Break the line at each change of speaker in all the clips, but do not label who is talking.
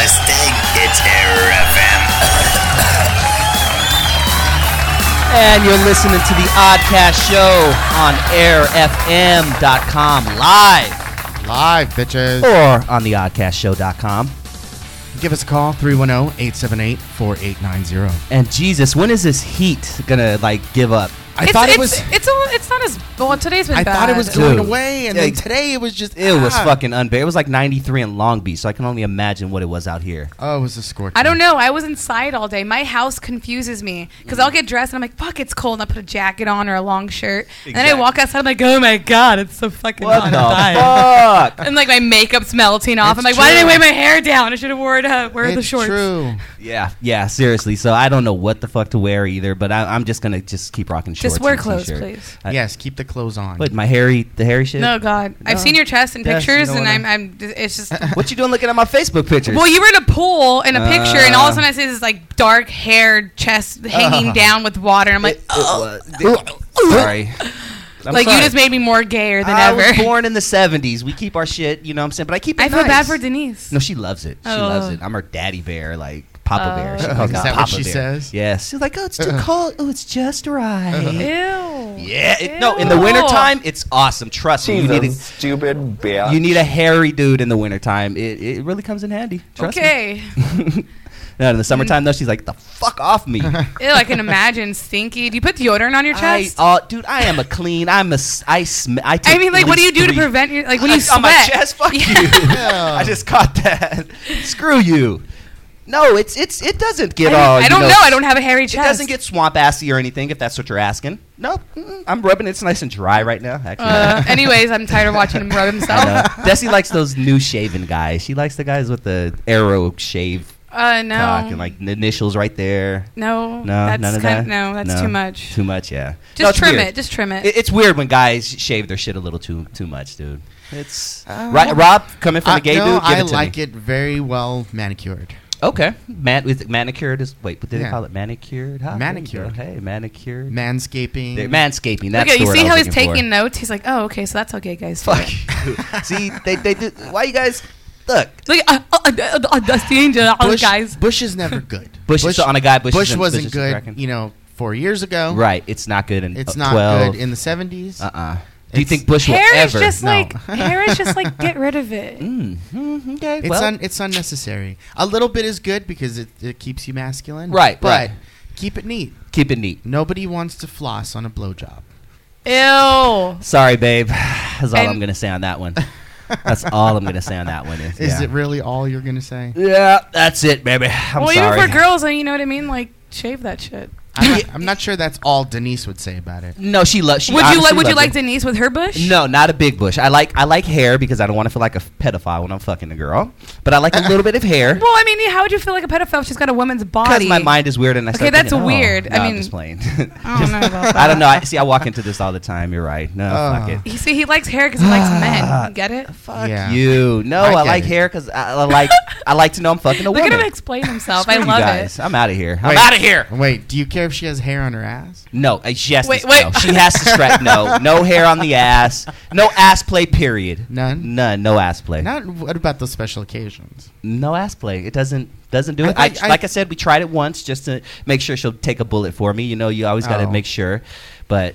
Mustang. It's Error FM.
And you're listening to the Oddcast Show on airfm.com live
Live, bitches.
or on the oddcastshow.com.
Give us a call, 310-878-4890.
And Jesus, when is this heat gonna like give up?
I
it's,
thought
it's,
it was
It's a, It's not as well. Today's been
I
bad.
thought it was going
Dude.
away and
Yeah,
then today it was just
It was
ah.
fucking unbearable. It was like 93 in Long Beach, so I can only imagine what it was out here.
Oh, it was a scorch.
I don't know. I was inside all day. My house confuses me because I'll get dressed and I'm like, "Fuck, it's cold." And I put a jacket on or a long shirt, and then I walk outside. I'm like, "Oh my god, it's so fucking hot." I'm dying.
fuck?
And like my makeup's melting off.
It's
I'm like, "Why did I
true.
wear my hair down? I should have wore it up. Wear the
It's
shorts."
true.
yeah, yeah, seriously. So I don't know what the fuck to wear either, but I, I'm just gonna just keep rocking shorts.
Just wear
and
clothes,
t-shirt.
please.
I-
yes, keep the clothes on.
What my hairy, the hairy shit?
No, God, I've seen your chest in
Yes,
pictures,
don't
and
wanna-
I'm, I'm. It's just.
What you doing looking at my Facebook pictures?
Well, you were in a pool in a picture, and all of a
Uh.
sudden I see this like dark haired chest hanging down with water. And I'm like,
It- it
oh.
was- Sorry. I'm
like you just made me more gayer than
I
ever.
was born in the 70s. We keep our shit, you know what I'm saying? But I keep it
I feel bad for Denise.
No, she loves it. She
Oh.
loves it. I'm her daddy bear, like Papa
Oh.
Bear. She
Oh,
is
me
that what she
Bear.
says?
Yes. She's like, oh, it's too cold. Oh, it's just right.
Ew.
Yeah. It, no, in the
Ew.
wintertime, it's awesome. Trust me. You need, a,
stupid bitch.
you need a hairy dude in the wintertime. It, it really comes in handy. Trust me.
Okay.
me. no, in the summertime, though, she's like, the fuck off me.
Ew, I can imagine stinky. Do you put deodorant on your
I,
chest?
uh, dude, I am a clean. I'm a. s- I sm- I, take
I mean, like,
at
what do you
least
do to
three-
prevent your like when you sweat?
on my chest? Fuck
Yeah.
you. I just caught that. Screw you. No, it's it's it doesn't get
don't,
all.
I don't know. I don't have a hairy chest.
It doesn't get swamp assy or anything. If that's what you're asking. No, mm, I'm rubbing. It's nice and dry right now. Actually.
Uh, anyways, I'm tired of watching him rub himself.
know. Desy likes those new shaven guys. She likes the guys with the arrow shave
Uh, no.
cock and like the initials right there.
no.
No,
that's
none of
kind
that.
no, that's too much.
Too much, yeah.
Just
it's
trim
weird.
it. Just trim it.
It- It's weird when guys shave their shit a little too too much, dude. It's
Uh,
right. Rob coming from
I,
a gay
no,
dude. Give
I
it to
like
me.
it very well manicured.
Okay, man, is it manicured? Is wait, what did they call it? Manicured? Huh? There you go.
Manicured.
Hey, manicured.
Manscaping.
There- manscaping.
Look
That's
at you. See how he's taking
for.
notes? He's like, oh, okay, so that's how gay guys.
Fuck. See, they they do. Why you guys look?
Look, uh, uh, uh, uh, uh, that's the angel, all the
Bush,
guys.
Bush is never good.
Bush is on a guy. Bush,
Bush wasn't
Bush
good, you know, four years ago.
Right. It's not good in
It's
uh,
not
12.
good in the 70s.
Uh uh Do you
It's-
think Bush will
Hair
ever?
is just
No.
like hair is just like get rid of it.
Mm, mm, okay.
It's
well,
un, it's unnecessary. A little bit is good because it, it keeps you masculine.
Right,
But
right.
keep it neat.
keep it neat.
Nobody wants to floss on a blowjob.
Ew.
Sorry, babe. That's all
And-
I'm gonna say on that one. That's all I'm gonna say on that one. Is,
Is
yeah.
it really all you're going to say?
Yeah, that's it, baby. I'm
well,
sorry.
even for girls, like, you know what I mean? Like, shave that shit.
I'm not, I'm not sure that's all Denise would say about it.
No, she loves. She
would you like? Would you like
it.
Denise with her bush?
No, not a big bush. I like I like hair because I don't want to feel like a pedophile when I'm fucking a girl. But I like a little bit of hair
Well, I mean, how would you feel like a pedophile if she's got a woman's
because
body?
my mind is weird and I
Okay,
start
that's
thinking, oh,
weird. I
no, I'm
mean,
just playing.
I don't know about
I don't know. I see. I walk into this all the time. You're right. No, fuck
Oh.
it.
You see, he likes hair because he likes men. You Get it?
Fuck
Yeah.
you. No,
I
I, like
it.
hair because I, I like I like to know I'm fucking a
Look
woman.
at him explain himself. I love
guys.
it.
I'm out of here. I'm out of here.
Wait, do you care if she has hair on her ass?
No, uh, she has
Wait,
to.
wait.
No, she has to stretch. No, no hair on the ass. No ass play. Period.
None?
None. No ass play.
Not what about those special occasions?
No ass play. It doesn't doesn't do
I
it. I,
thought- I-
like I said, we tried it once just to make sure she'll take a bullet for me. You know, you always got to
Oh.
make sure. But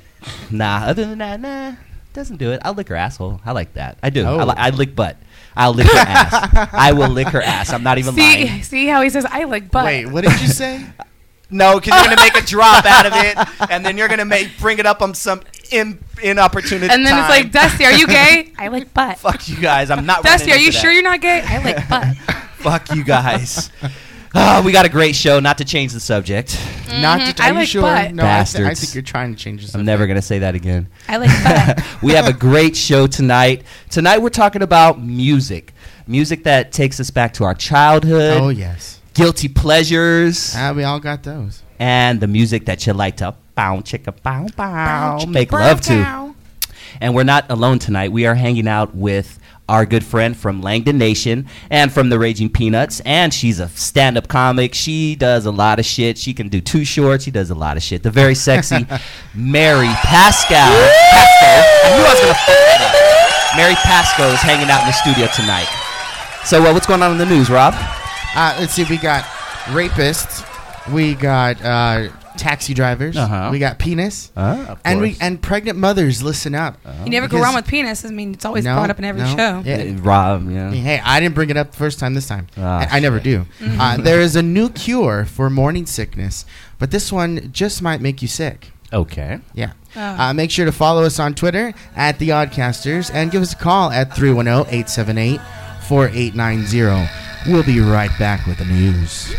nah, other than that, nah, doesn't do it. I'll lick her asshole. I like that. I do. I,
Oh.
li- I lick butt. I'll lick her ass. I will lick her ass. I'm not even
See,
lying.
see how he says I like butt.
Wait, what did you say?
No, because you're gonna make a drop out of it, and then you're gonna make bring it up on some in, inopportune
and then
time.
it's like, Dusty, are you gay? I like butt.
Fuck you guys. I'm not.
Dusty, are you
into
sure you're not gay? I like butt.
Fuck you guys. Oh, we got a great show. Not to change the subject.
Not
Mhm.
to,
I
are you
like
sure?
butt.
No, I, th- I think you're trying to change the subject.
I'm never gonna say that again.
I like butt.
we have a great show tonight. Tonight we're talking about music. Music that takes us back to our childhood,
Oh yes,
guilty pleasures,
ah, we all got those.
and the music that you like to bow chicka bow bow,
chicka
make love to. And we're not alone tonight. We are hanging out with our good friend from Langdon Nation and from the Raging Peanuts. And she's a stand up comic. She does a lot of shit. She can do two shorts. She does a lot of shit. The very sexy Mary Pascal. Pascoe. I knew I was going to fuck that up. Mary Pascoe is hanging out in the studio tonight. So, uh, what's going on in the news, Rob?
Uh, let's see. We got rapists. We got uh, taxi drivers.
Uh-huh.
We got penis.
Of
and we
course.
and pregnant mothers. Listen up.
You never go
Because-
wrong with penis. I mean, it's always
No,
brought up in every
no.
show.
Yeah.
Uh, Rob, yeah.
Hey, I didn't bring it up the first time this time.
Ah,
I, I never do.
Mm-hmm.
Uh, there is a new cure for morning sickness, but this one just might make you sick.
Okay.
Yeah.
Oh.
Uh, make sure to follow us on Twitter at The Oddcasters and give us a call at 310 878 4890. We'll be right back with the news.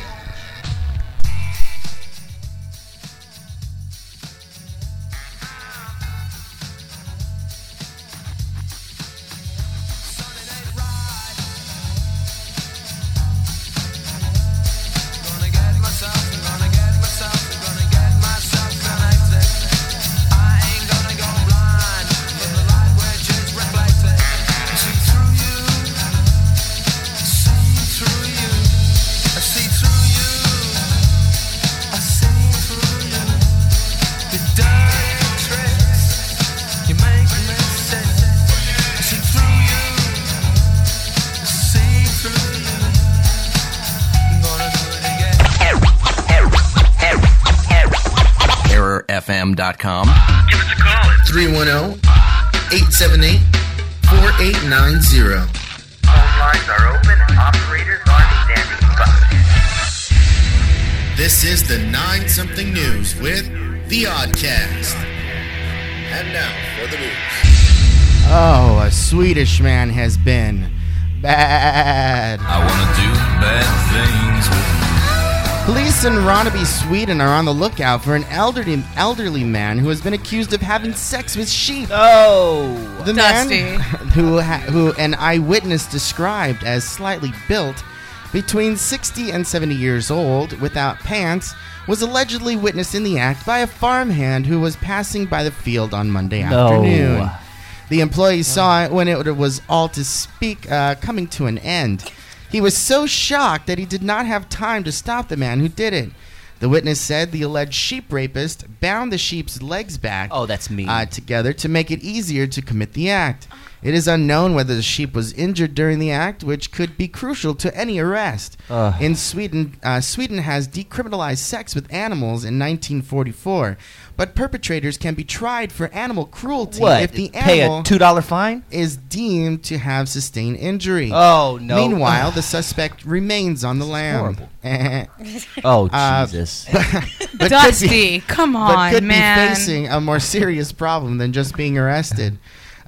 878 4890.
Phone lines are open and operators are standing by.
This is the 9 something news with The Oddcast. And now for the news. Oh, a Swedish man has been bad.
I wanna do bad things with
Police in Ronneby, Sweden are on the lookout for an elderly elderly man who has been accused of having sex with sheep.
Oh.
The
Dusty.
man who who an eyewitness described as slightly built, between 60 and 70 years old, without pants, was allegedly witnessed in the act by a farmhand who was passing by the field on Monday
No.
afternoon. The employee saw it when it was all to speak uh, coming to an end. He was so shocked that he did not have time to stop the man who did it. The witness said the alleged sheep rapist bound the sheep's legs back
Oh, that's mean.
uh, together to make it easier to commit the act. It is unknown whether the sheep was injured during the act, which could be crucial to any arrest.
Ugh.
In Sweden, uh, Sweden has decriminalized sex with animals in 1944, but perpetrators can be tried for animal cruelty
what?
if the
Pay
animal
a two dollar fine?
is deemed to have sustained injury.
Oh no.
Meanwhile, the suspect remains on the land.
oh
Uh,
Jesus.
but could be-
Dusty, come
but
on,
could
man.
be facing a more serious problem than just being arrested.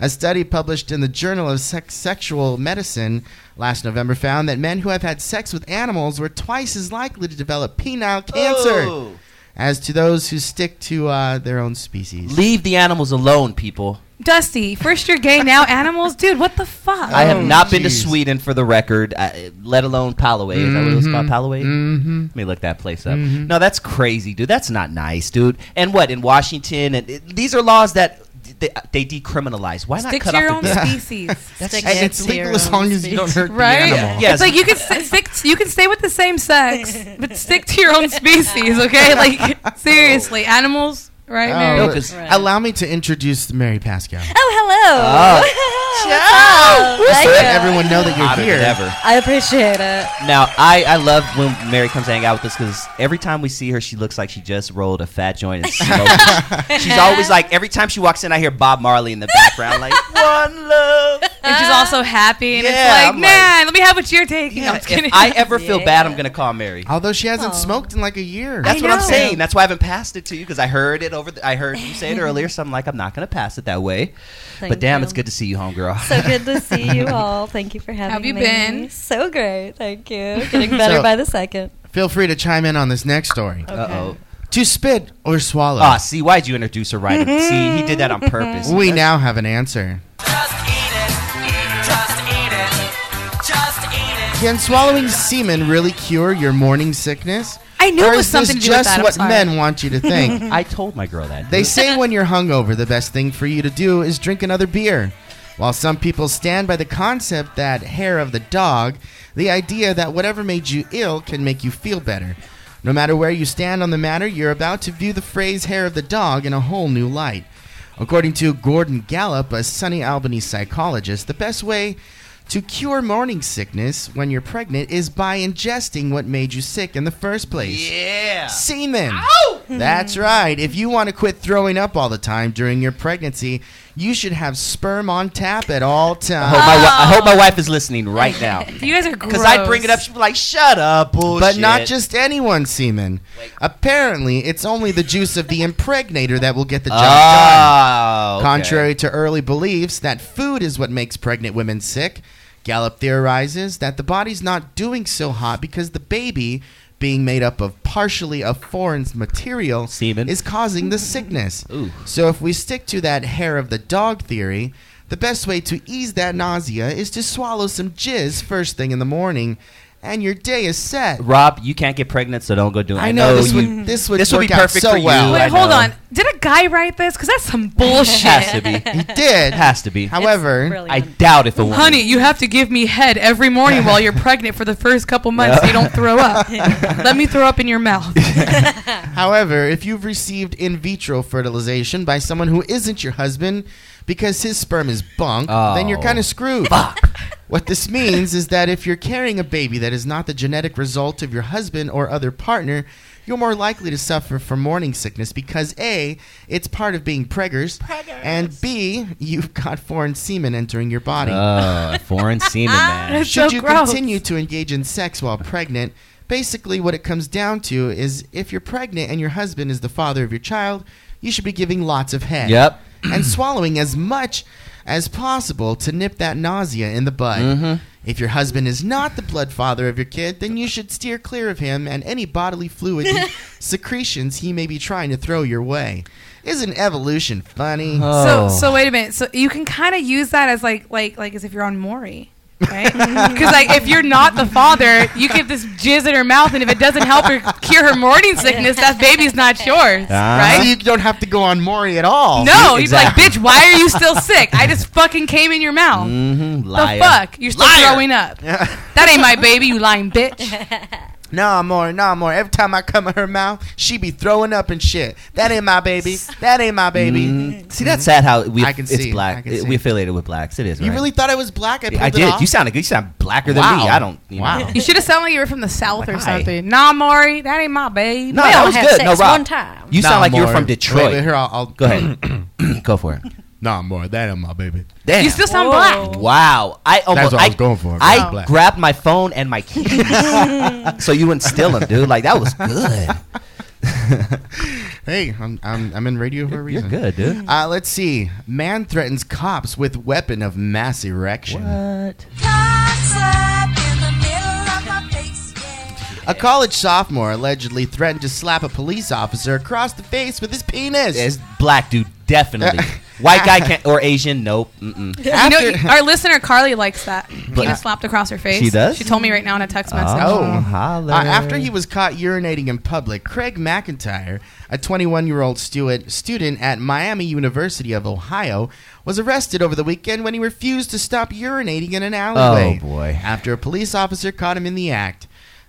A study published in the Journal of Sex- Sexual Medicine last November found that men who have had sex with animals were twice as likely to develop penile cancer
Oh.
As to those who stick to uh, their own species.
Leave the animals alone, people.
Dusty, first you're gay, now animals, dude. What the fuck?
I have
Oh,
not been to
jeez.
Sweden for the record, uh, let alone Palaway. Is that what it was called? Palaway?
Mm-hmm.
Let me look that place up. No, that's crazy, dude. That's not nice, dude. And what in Washington? And it, these are laws that they, they decriminalize. Why not cut
to your
off
own
the
species.
Stick
And
it
it's legal as long as you don't hurt
Right?
the animal.
Yes.
It's like you can st- stick. You can stay with the same sex, but stick to your own species. Okay? Like seriously, animals, right?
Oh,
Mary?
No, 'cause-
Right.
Allow me to introduce Mary Pascal.
Oh, hello. Ah. What's up?
Just
Thank
to let everyone know that you're
Hotter
here.
than ever.
I appreciate it.
Now, I, I love when Mary comes to hang out with us because every time we see her, she looks like she just rolled a fat joint and smoked. She's always like, every time she walks in, I hear Bob Marley in the background, like, one love.
and she's also happy, and
Yeah,
it's like,
I'm like-
man, let me have what you're taking. I'm just kidding.
if I ever feel bad, I'm going to call Mary.
Although she hasn't
Aw.
smoked in like a year.
That's
I
what I'm
know.
saying. That's why I haven't passed it to you because I heard it over. The, I heard you say it earlier, so I'm like, I'm not going to pass it that way. but damn,
you.
it's good to see you, homegirl.
So good to see you all. Thank you for having me.
Have you
me.
been?
So great. Thank you. Getting better
So-
by the second.
Feel free to chime in on this next story.
Uh oh.
To spit or swallow?
Ah, see, why'd you introduce her right? see, he did that on purpose.
we now have an answer.
Just eat it. Just eat it. Just eat it.
Can swallowing semen really cure your morning sickness?
I knew
or
it was
is
something
this
to do with
just
that. I'm
what
sorry.
men want you to think?
I told my girl that.
they say when you're hungover, the best thing for you to do is drink another beer. While some people stand by the concept that hair of the dog, the idea that whatever made you ill can make you feel better. No matter where you stand on the matter, you're about to view the phrase hair of the dog in a whole new light. According to Gordon Gallup, a SUNY Albany psychologist, the best way To cure morning sickness when you're pregnant is by ingesting what made you sick in the first place.
Yeah.
Semen. That's right. If you want to quit throwing up all the time during your pregnancy, you should have sperm on tap at all
I
times.
hope, my wi- I hope my oh. wife is listening right now.
You guys are gross.
Because I bring it up, she'd be like, "Shut up, bullshit."
But not just anyone's semen. Apparently, it's only the juice of the impregnator that will get the oh, job done.
Okay.
Contrary to early beliefs that food is what makes pregnant women sick, Gallup theorizes that the body's not doing so hot because the baby, being made up of partially a foreign material,
Semen.
is causing the sickness.
Ooh.
So if we stick to that hair of the dog theory, the best way to ease that nausea is to swallow some jizz first thing in the morning, and your day is set.
Rob, you can't get pregnant, so don't go do it.
I know this
you-
would this would
this would
work
be
out
perfect
so
for you.
Wait,
I
hold
know.
on. Did a guy write this? Because that's some bullshit.
Has to be.
He did.
Has to be.
However,
I doubt if a woman.
Honey, you have to give me head every morning while you're pregnant for the first couple months so you don't throw up. Let me throw up in your mouth.
However, if you've received in vitro fertilization by someone who isn't your husband because his sperm is bunk, then you're
Oh.
kind of screwed. What this means is that if you're carrying a baby that is not the genetic result of your husband or other partner, you're more likely to suffer from morning sickness because A, it's part of being preggers, preggers. and B, you've got foreign semen entering your body.
Oh, foreign semen, man.
That's
Should
so
you
gross.
continue to engage in sex while pregnant, basically what it comes down to is if you're pregnant and your husband is the father of your child, you should be giving lots of head.
Yep.
And swallowing as much as possible to nip that nausea in the bud.
Mm-hmm.
If your husband is not the blood father of your kid, then you should steer clear of him and any bodily fluid secretions he may be trying to throw your way. Isn't evolution funny?
Oh.
So, so wait a minute. So you can kind of use that as like, like, like as if you're on Maury, right? Because like if you're not the father, you get this jizz in her mouth, and if it doesn't help her cure her morning sickness, that baby's not yours.
So
right?
you don't have to go on Maury at all.
No, you'd be like, bitch, why are you still sick? I just fucking came in your mouth.
Mm-hmm.
The fuck? You're still
Liar.
throwing up. That ain't my baby, you lying bitch.
Nah, more, nah, more. Every time I come in her mouth, she be throwing up and shit. That ain't my baby. That ain't my baby.
Mm, see, that's sad how we
I can
it's
see,
black.
I can
It-
see.
we affiliated with blacks. It is.
You
right?
really thought I was black? I,
I did. You sounded good. You sound blacker than me. I don't. You
Wow.
Know.
You should have sounded like you were from the south or
Like, hi.
something. Nah, Maury, that ain't my baby.
No,
We
that
only
was
had
good.
sex
No, Rob.
one time.
You
Nah,
sound like you're from Detroit.
Wait, wait, here, I'll, I'll
Go ahead. Go for it.
Nah, more. That ain't my baby.
Damn.
You still sound
Whoa.
black.
Wow. I almost.
what I
I
was going for.
I
Black.
grabbed my phone and my keys, so you wouldn't steal them, dude. Like that was good.
Hey, I'm, I'm, I'm in radio for a reason.
You're
reason.
good, dude.
Uh, let's see. Man threatens cops with weapon of mass erection.
What?
A college sophomore allegedly threatened to slap a police officer across the face with his penis.
It's black dude, definitely. White guy can't or Asian, nope. Mm-mm.
You know, our listener Carly likes that.
But-
Penis slapped across her face.
She does?
She told me right now in a text message.
Oh.
holla.
Uh, after he was caught urinating in public, Craig McIntyre, a 21 year old student, student at Miami University of Ohio, was arrested over the weekend when he refused to stop urinating in an alleyway.
Oh, boy.
After a police officer caught him in the act.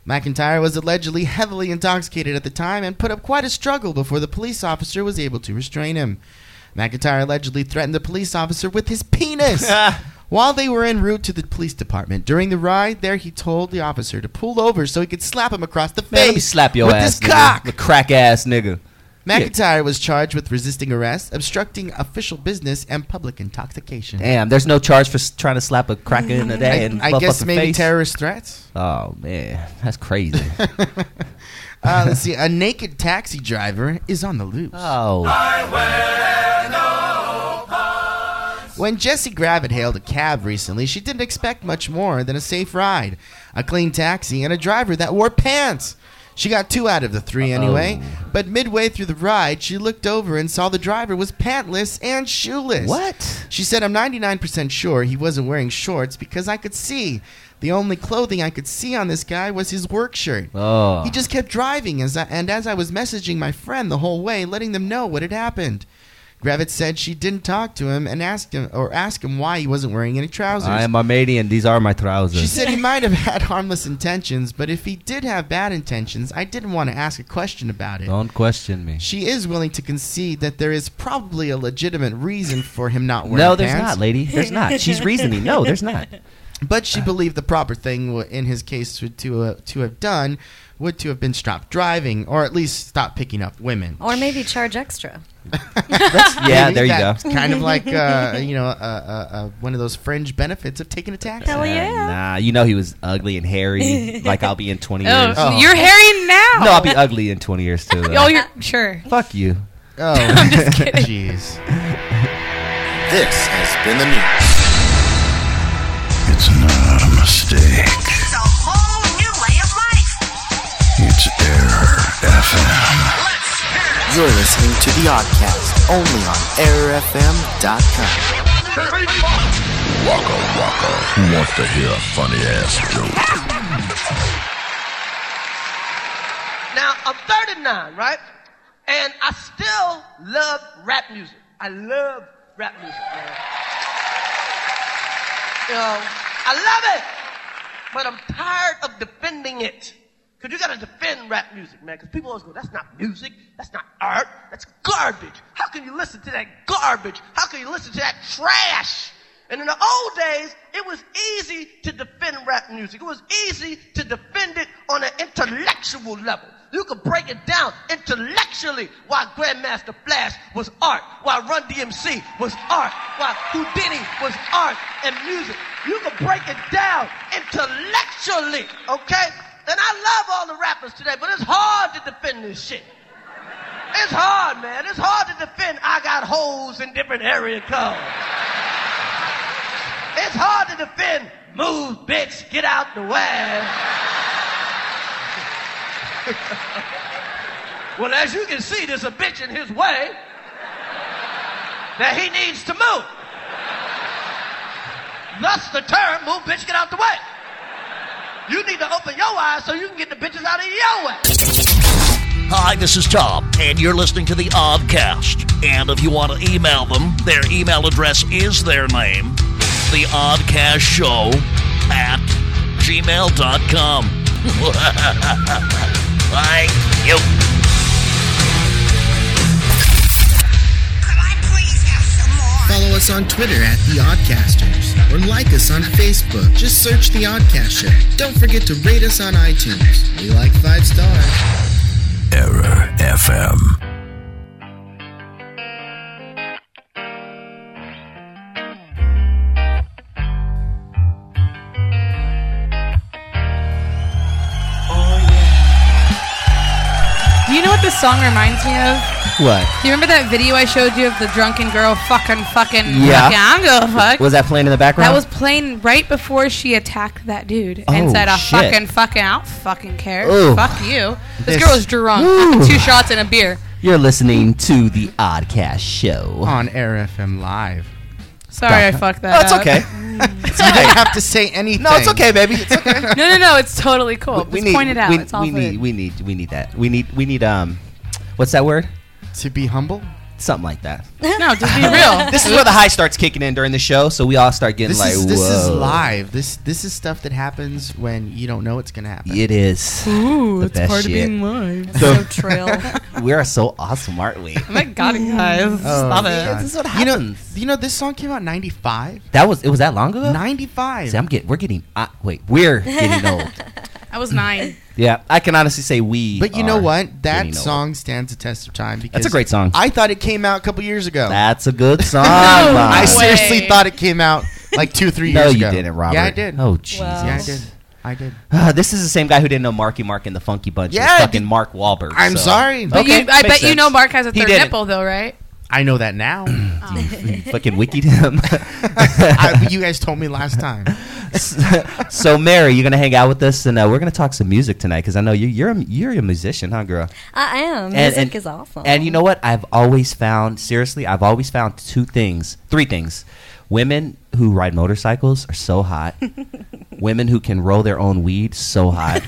McIntyre was allegedly heavily intoxicated at the time and put up quite a struggle before the police officer was able to restrain him. McIntyre allegedly threatened the police officer with his penis. While they were en route to the police department, during the ride there, he told the officer to pull over so he could slap him across the face
Man, let me slap your
with
ass,
cock.
The crack ass nigga.
McIntyre was charged with resisting arrest, obstructing official business, and public intoxication.
Damn, there's no charge for s- trying to slap a cracker in the
I,
day and
I guess maybe
face.
terrorist threats.
Oh man, that's crazy.
Uh, let's see. A naked taxi driver is on the loose.
oh,
When Jessie Gravitt hailed a cab recently, she didn't expect much more than a safe ride, a clean taxi, and a driver that wore pants. She got two out of the three anyway, but midway through the ride, she looked over and saw the driver was pantless and shoeless.
what?
She said, I'm 99% sure he wasn't wearing shorts because I could see. The only clothing I could see on this guy was his work shirt.
Oh,
He just kept driving, as I, and as I was messaging my friend the whole way, letting them know what had happened. Gravitz said she didn't talk to him and asked him or ask him why he wasn't wearing any trousers.
I am Armenian. These are my trousers.
she said he might have had harmless intentions, but if he did have bad intentions, I didn't want to ask a question about it.
Don't question me.
She is willing to concede that there is probably a legitimate reason for him not wearing
No, there's
pants.
not, lady. There's not. She's reasoning. No, there's not.
But she believed the proper thing in his case would to uh, to have done would to have been stop driving or at least stop picking up women.
Or maybe charge extra.
yeah,
Maybe
there you go.
Kind of like uh, you know uh, uh, uh, one of those fringe benefits of taking a taxi.
Hell
Uh,
yeah.
Nah, you know he was ugly and hairy. like I'll be in 20 years.
Oh,
Oh.
you're hairy now.
No, I'll be ugly in 20 years too. though.
Oh, you're sure.
Fuck you.
Oh, I'm just kidding. jeez.
This has been the news.
It's not a mistake.
It's a whole new way of life.
It's Error FM.
You're listening to the Oddcast only on AirFM.com.
Waka waka. Who wants to hear a funny ass joke?
Now, I'm 39, right? And I still love rap music. I love rap music, man. You know, I love it, but I'm tired of defending it. Because you got to defend rap music, man. Because people always go, that's not music. That's not art. That's garbage. How can you listen to that garbage? How can you listen to that trash? And in the old days, it was easy to defend rap music. It was easy to defend it on an intellectual level. You could break it down intellectually why Grandmaster Flash was art, why Run DMC was art, why Whodini was art and music. You could break it down intellectually, okay? And I love all the rappers today, but it's hard to defend this shit. It's hard, man. It's hard to defend I got holes in different area codes. It's hard to defend move, bitch, get out the way. well, as you can see, there's a bitch in his way that he needs to move. Thus the term, move, bitch, get out the way. You need to open your eyes so you can get the bitches out of your way.
Hi, this is Tom, and you're listening to the Oddcast. And if you want to email them, their email address is their name, the Oddcast Show at gmail.com. Thank you.
Could I please have some more?
Follow us on Twitter at The Oddcasters or like us on Facebook. Just search The Oddcast Show. Don't forget to rate us on iTunes. We like five stars.
Error FM.
You know what this song reminds me of?
What?
Do you remember that video I showed you of the drunken girl fucking fucking
Yeah.
fucking I'm gonna fuck.
Was that playing in the background?
that was playing right before she attacked that dude and
Oh,
said, "I
shit.
fucking fucking I don't fucking care.
Ooh.
Fuck you." This,
This-
girl was drunk.
Ooh.
Two shots and a beer.
You're listening to the Oddcast Show.
On Air FM Live.
Sorry, I fucked that.
Oh, it's
up.
okay.
You didn't have to say anything.
No, it's okay, baby. It's okay.
No, no, no. It's totally cool.
we
Just
need.
point it out.
We,
it's all
we
good.
need. We need. We need that. We need. We need. Um, what's that word?
To be humble?
Something like that.
no, just be real.
This is where the high starts kicking in during the show, so we all start getting
This
like,
is this is
"Whoa."
live. This this is stuff that happens when you don't know it's gonna happen.
It is.
Ooh,
the
it's
best
part of
shit.
being live.
So trill.
We are so awesome, aren't we?
Oh my god, you guys.
Oh,
Stop it.
God.
This is what
You know,
happens.
you know this song came out 95?
That was. It was that long ago.
95.
See, I'm getting. We're getting. Uh, wait, we're getting old.
I was nine.
Yeah, I can honestly say we.
But you know
are
what? That
getting old.
song stands the test of time because
That's a great song.
I thought it came out a couple years ago.
That's a good song.
No
Bob.
I
way.
seriously thought it came out like two, three
No,
years
you
ago.
didn't, Robert.
Yeah, I did.
Oh, Jesus.
Yeah, I did. I did.
Ah, this is the same guy who didn't know Marky Mark and the Funky Bunch.
Yeah,
Yeah, fucking. Mark Wahlberg.
I'm
so-
sorry.
But
Okay,
you, I
makes
bet you
sense.
know Mark has a
He
third
didn't.
nipple, though, right?
I know that now.
You fucking wikied him.
I, you guys told me last time.
so, Mary, you're gonna hang out with us, and uh, we're gonna talk some music tonight because I know you, you're a, you're a musician, huh, girl?
I am.
And-
Music
and-
is awesome.
And you know what? I've always found, seriously, I've always found two things, three things. Women who ride motorcycles are so hot. women who can roll their own weed, so hot.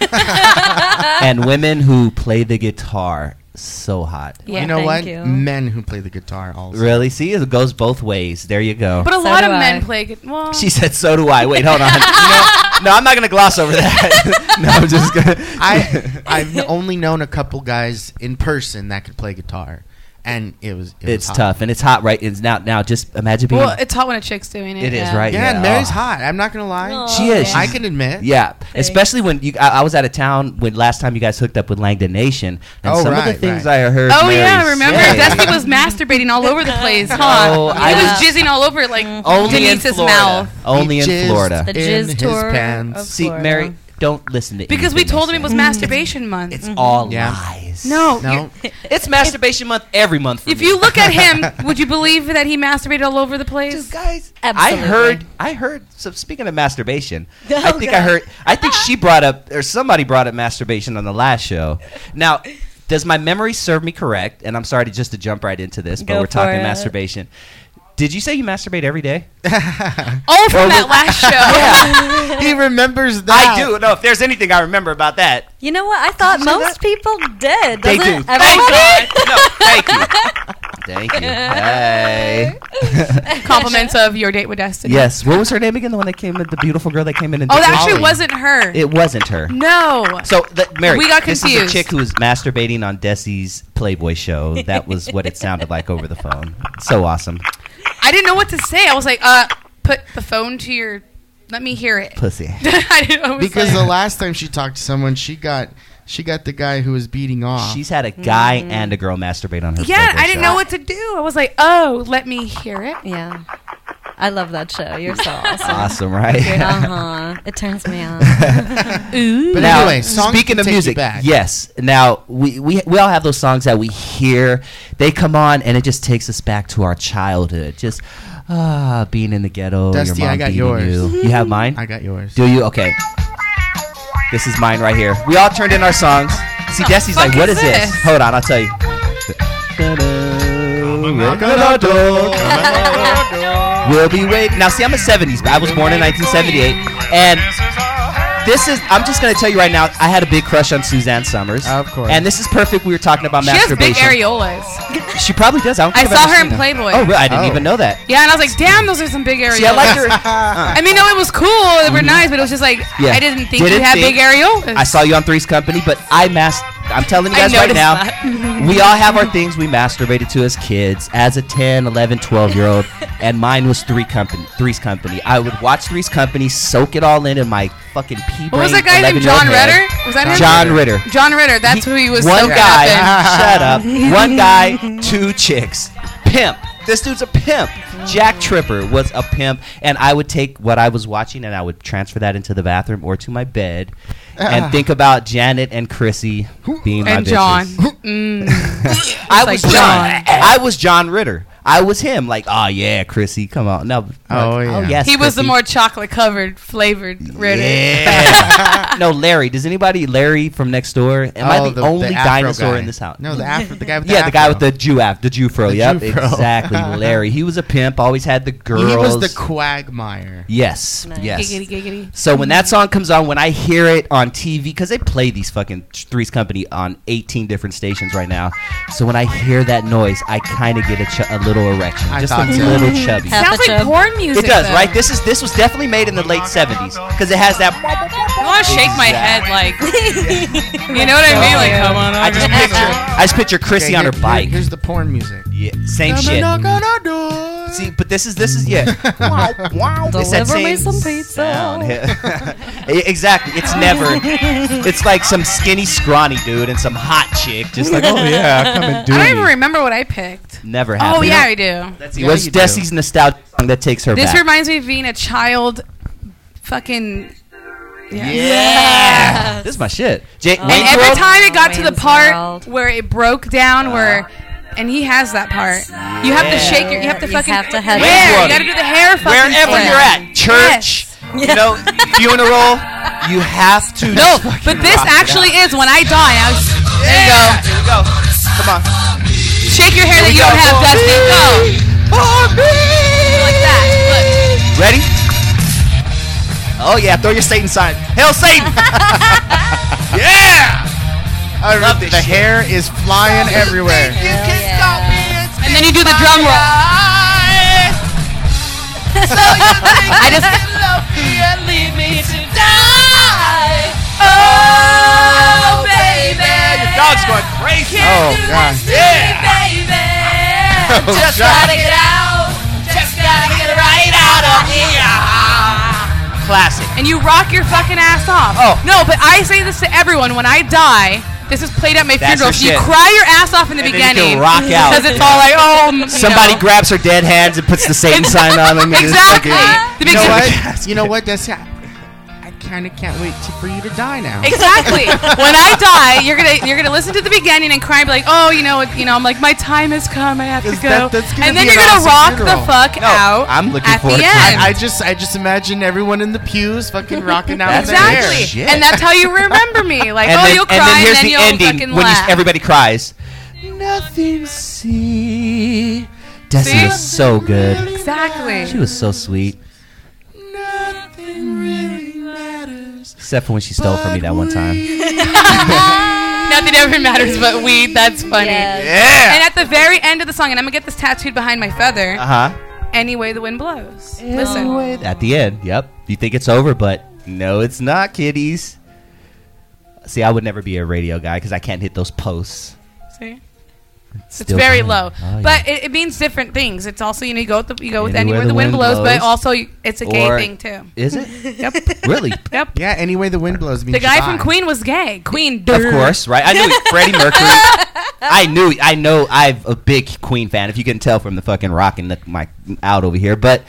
and women who play the guitar, so hot.
Yeah.
you know
thank
what?
you.
Men who play the guitar also.
Really? See, it goes both ways. There you go.
But a
So
lot
do
of men play. gu- Well,
she said, "So do I." Wait, hold on. You know- no, I'm not gonna gloss over that. no, I'm just gonna.
I I've only known a couple guys in person that could play guitar, and it was. It
It's
was hot.
tough and it's hot right. It's now now just imagine being.
Well, it's hot when a chick's doing it.
It is,
yeah.
right?
Yeah, and
Yeah.
Mary's
Oh.
hot. I'm not gonna lie.
She is.
I can admit.
Yeah, especially when you. I, I was out of town when last time you guys hooked up with Langdon Nation, and
Oh,
some of the things
right.
I heard.
Oh
Mary
yeah, remember
say-
Dusty was masturbating all over the place, huh?
Oh, I
he was,
was-
jizzing all over it like
Only in
Denise's
Florida.
mouth.
Only in
He jizzed
Florida.
The
in
jizz
his pants.
See, Mary, don't listen to it.
Because we told him it was masturbation month.
It's mm-hmm. all
Yeah.
lies.
no,
No.
it's masturbation month every month. For
If
me.
you look at him, would you believe that he masturbated all over the place?
Dude, guys,
Absolutely.
I heard. I heard. So speaking of masturbation,
Oh,
I think I
God.
heard. I think she brought up, or somebody brought up masturbation on the last show. Now, does my memory serve me correct? And I'm sorry to just to jump right into this, but
Go
we're talking
for it.
masturbation. Did you say you masturbate every day?
Oh, from that last show.
he remembers that.
I do. No, if there's anything I remember about that,
You know what? I thought
you say
most people did.
they
Doesn't
do. Thank
Everybody?
God. No, thank you. Thank you. Hey.
Compliments of your date with Destiny.
yes. What was her name again? The one that came in, the beautiful girl that came in. And
Oh,
did
that actually
Ollie.
wasn't her.
It wasn't her.
no.
So, the, Mary,
We got confused.
this is a chick who was masturbating on Desy's Playboy show. That was what it sounded like over the phone. So awesome,
I didn't know what to say. I was like, uh, put the phone to your. Let me hear it.
pussy.
I didn't, I was
Because
like,
the last time she talked to someone, she got she got the guy who was beating off.
She's had a guy and a girl masturbate on her.
yeah, I didn't
show.
know what to do. I was like, oh, let me hear it.
Yeah. I love that show. You're so awesome.
Awesome, right?
Uh huh. It turns me on.
Ooh.
But
now,
anyway, songs
speaking of music,
back.
yes. Now we, we we all have those songs that we hear. They come on, and it just takes us back to our childhood. Just ah, being in the ghetto.
Dusty,
your mom
I got yours.
You. you have mine.
I got yours.
Do you? Okay. This is mine right here. We all turned in our songs. See,
The
Desy's like, what
is
is this?
this?
Hold on, I'll tell you. We'll be waiting. Now, see, I'm a 70s. I was born in 1978. And this is, I'm just going to tell you right now, I had a big crush on Suzanne Somers.
Of course.
And this is perfect. We were talking about
She has big areolas.
She probably does. I, don't
I saw her in Playboy.
Oh, really? I didn't
Oh.
even know that.
Yeah, and I was like, damn, those are some big areolas.
See, I like her.
I mean, no, it was cool. They were mm-hmm. nice, but it was just like.
Yeah.
I didn't think
Didn't
you had
think-
big areolas.
I saw you on Three's Company, but I mas- I'm telling you
I
guys right now,
that.
we all have our things we masturbated to as kids, as a 10, 11, 12 year old, and mine was Three Company. Three's Company. I would watch Three's Company, soak it all in in my fucking pea
What was that guy named John Ritter? Was that him?
John Ritter.
John Ritter. That's who he was.
One guy. shut up. One guy, two chicks. Pimp. This dude's a pimp. Jack Tripper was a pimp, and I would take what I was watching and I would transfer that into the bathroom or to my bed, and think about Janet and Chrissy being my
And John.
bitches.
Mm.
I
like
was John.
John.
I was John Ritter. I was him. Like, oh yeah, Chrissy, come on. No.
Oh,
like,
yeah.
yes.
he was the more chocolate covered flavored Ritter.
Yeah. no, Larry. Does anybody Larry from next door? Am I
Oh,
the, only
afro
dinosaur
guy.
in this house?
No, the afro, the guy with the
yeah,
the
the guy with the Jew af, the Jew fro.
The
yep,
Jew fro.
exactly. Larry. He was a pimp. Always had the girls.
He was the quagmire.
yes,
Nice.
yes.
Giggity, giggity.
So when that song comes on, when I hear it on TV, because they play these fucking Three's Company on 18 different stations right now. So when I hear that noise, I kind of get a, ch- a little erection,
I
just a
so.
little chubby.
Half
Sounds like
chub.
porn music.
It does,
though.
right? This is this was definitely made in the late 70s because it has that.
I want to shake my head like, you know what I mean? Like, come on.
I just picture, I just picture Chrissy
Okay,
on her
here- here-
bike.
Here's the porn music.
Yeah, same
Come and
shit.
knock on our door.
See, but this is this is yeah. wow, wow. It's that
Deliver me
same
some pizza.
Exactly. It's never. It's like some skinny, scrawny dude and some hot chick, just like, oh yeah, come and do it.
I don't even remember what I picked.
Never oh, happened.
Oh, yeah, I do.
That's
Yeah,
What's
you do.
Desy's nostalgia song that takes her
This
back?
reminds me of being a child fucking. Yeah.
yeah. This is my shit. J-
Oh.
And every time it got to the part
World.
where it broke down, where. And he has that part. You have to shake your. You have to
You
fucking.
have to head
Where?
Wayne's
You gotta do the hair fucking.
Wherever
thing.
you're at, church,
Yes.
you know, funeral, you have to.
No, but this actually is when I die. I was, there you go.
Here we go. Come on.
Shake your hair that you
go.
don't have, Dusty. Go. Like that. Look.
Ready? Oh yeah, throw your Satan sign. Hail Satan! yeah! I love this
The
shit.
hair is flying everywhere.
And then you do the drum roll. I just.
Your dog's going crazy.
Oh god.
Yeah! Oh, Just gotta get out. Just gotta get right out of here. Classic.
and you rock your fucking ass off.
Oh.
no, but I say this to everyone when I die. This is played at my
That's
funeral.
your
So you
shit.
cry your ass off in the
And then you can
beginning
rock out.
because it's all like, oh, m- you
Somebody
know.
grabs her dead hands and puts the Satan sign on them. and it's
Exactly.
fucking-
The
You know what? You know what? That's I kind of can't wait to, for you to die now.
Exactly. when I die, you're gonna you're gonna listen to the beginning and cry and be like, oh, you know, you know, I'm like, my time has come. I have to go.
that- that's
and then you're gonna
awesome
rock
funeral.
the fuck
No,
out.
I'm looking
at
forward
the
to
end.
I, I just I just imagine everyone in the pews fucking rocking out
exactly. And that's how you remember me. Like,
and
oh,
then,
you'll cry
and then
and
the
you'll
ending
fucking
when you,
laugh.
everybody cries. Nothing see.
Desy
was so good.
exactly.
She was so sweet. Except for when she stole from me that one time.
Nothing ever matters but weed. That's funny.
Yes.
Yeah.
And at the very end of the song, and I'm gonna get this tattooed behind my feather.
Uh huh.
Any way the wind blows. Listen.
At the end, yep. You think it's over, but no, it's not, kiddies. See, I would never be a radio guy because I can't hit those posts.
See? It's
still
very
fine.
low,
Oh, yeah.
but it, it means different things. It's also you know you go with the, you go with
Anywhere
anywhere, the wind, blows, but
blows.
also it's a gay
Or-
thing too.
Is it?
Yep.
really?
Yep.
Yeah, any way the wind blows means
The guy from. Queen was gay. Queen,
Of course, right? I knew. Freddie Mercury. I knew. I know. I'm a big Queen fan. If you can tell from the fucking rocking the, my out over here, but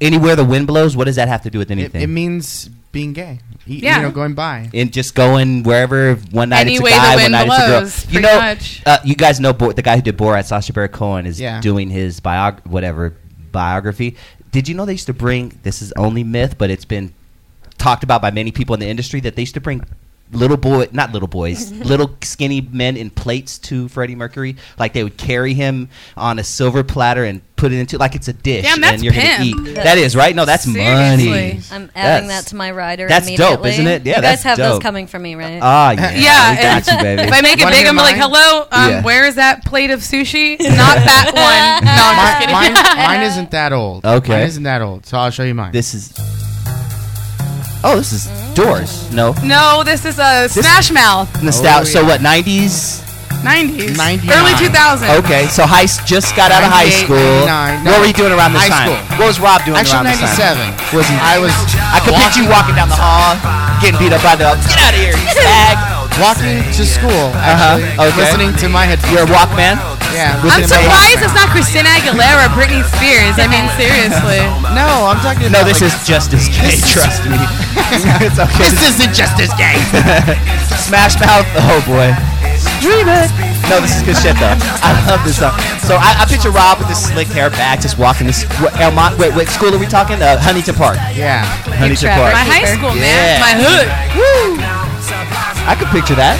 anywhere the wind blows, what does that have to do with
It,
anything?
it means being gay. Y-
Yeah.
You know, going by.
and just going wherever one night
Any
it's a
way the
guy, one
wind
night it's a girl. You know,
much.
Uh, you guys know Bo- the guy who did Borat, Sacha Baron Cohen, is
Yeah.
doing his biog whatever biography. Did you know they used to bring? This is only myth, but it's been talked about by many people in the industry that they used to bring little boy, not little boys, little skinny men in plates to Freddie Mercury. Like they would carry him on a silver platter and put it into like it's a dish,
Damn, that's
and you're gonna
pimp.
eat. That is right. No, that's money.
I'm adding
That's-
that to my rider.
that's dope,
immediately.
isn't it? Yeah,
you
that's
guys have
dope.
those coming for me, right?
Ah, yeah,
Yeah,
we got you, baby.
If I make it
Wanna
big, I'm like, hello, um,
Yeah.
where is that plate of sushi? Not that one. No, I'm just kidding.
mine, mine isn't that old.
Okay.
Mine isn't that old. So I'll show you mine.
This is. Oh, this is Doors. No.
No, this is uh, a Smash Mouth.
Nostalgia.
Oh,
So what? Nineties.
90s.
99.
Early 2000s.
Okay, so high just got out of high
98,
school.
99,
What were you doing around this
High
time?
school.
What was Rob doing
Actually,
around this time?
97.
Was he?
I was
I could picture you walking down the hall, getting beat up by the. Get out of here, you fag.
Walking to school,
Uh-huh,
actually,
okay.
listening to my headphones.
You're a Walkman.
yeah.
I'm
Listening to my-
surprised it's not Christina Aguilera or Britney Spears. I mean, seriously.
No, I'm talking
No,
about.
this is
like,
just as gay. Trust me. it's okay.
This isn't just as gay.
Smash Mouth. Oh boy. Dream it. No, this is good shit though. I love this song. So I, I picture Rob with his slick hair back, just walking this. What, Elmont, wait, what school are we talking? Uh, Huntington Park.
yeah.
Huntington
trap
Park.
My high
Keeper.
school,
Yeah.
man. My hood.
I could picture that.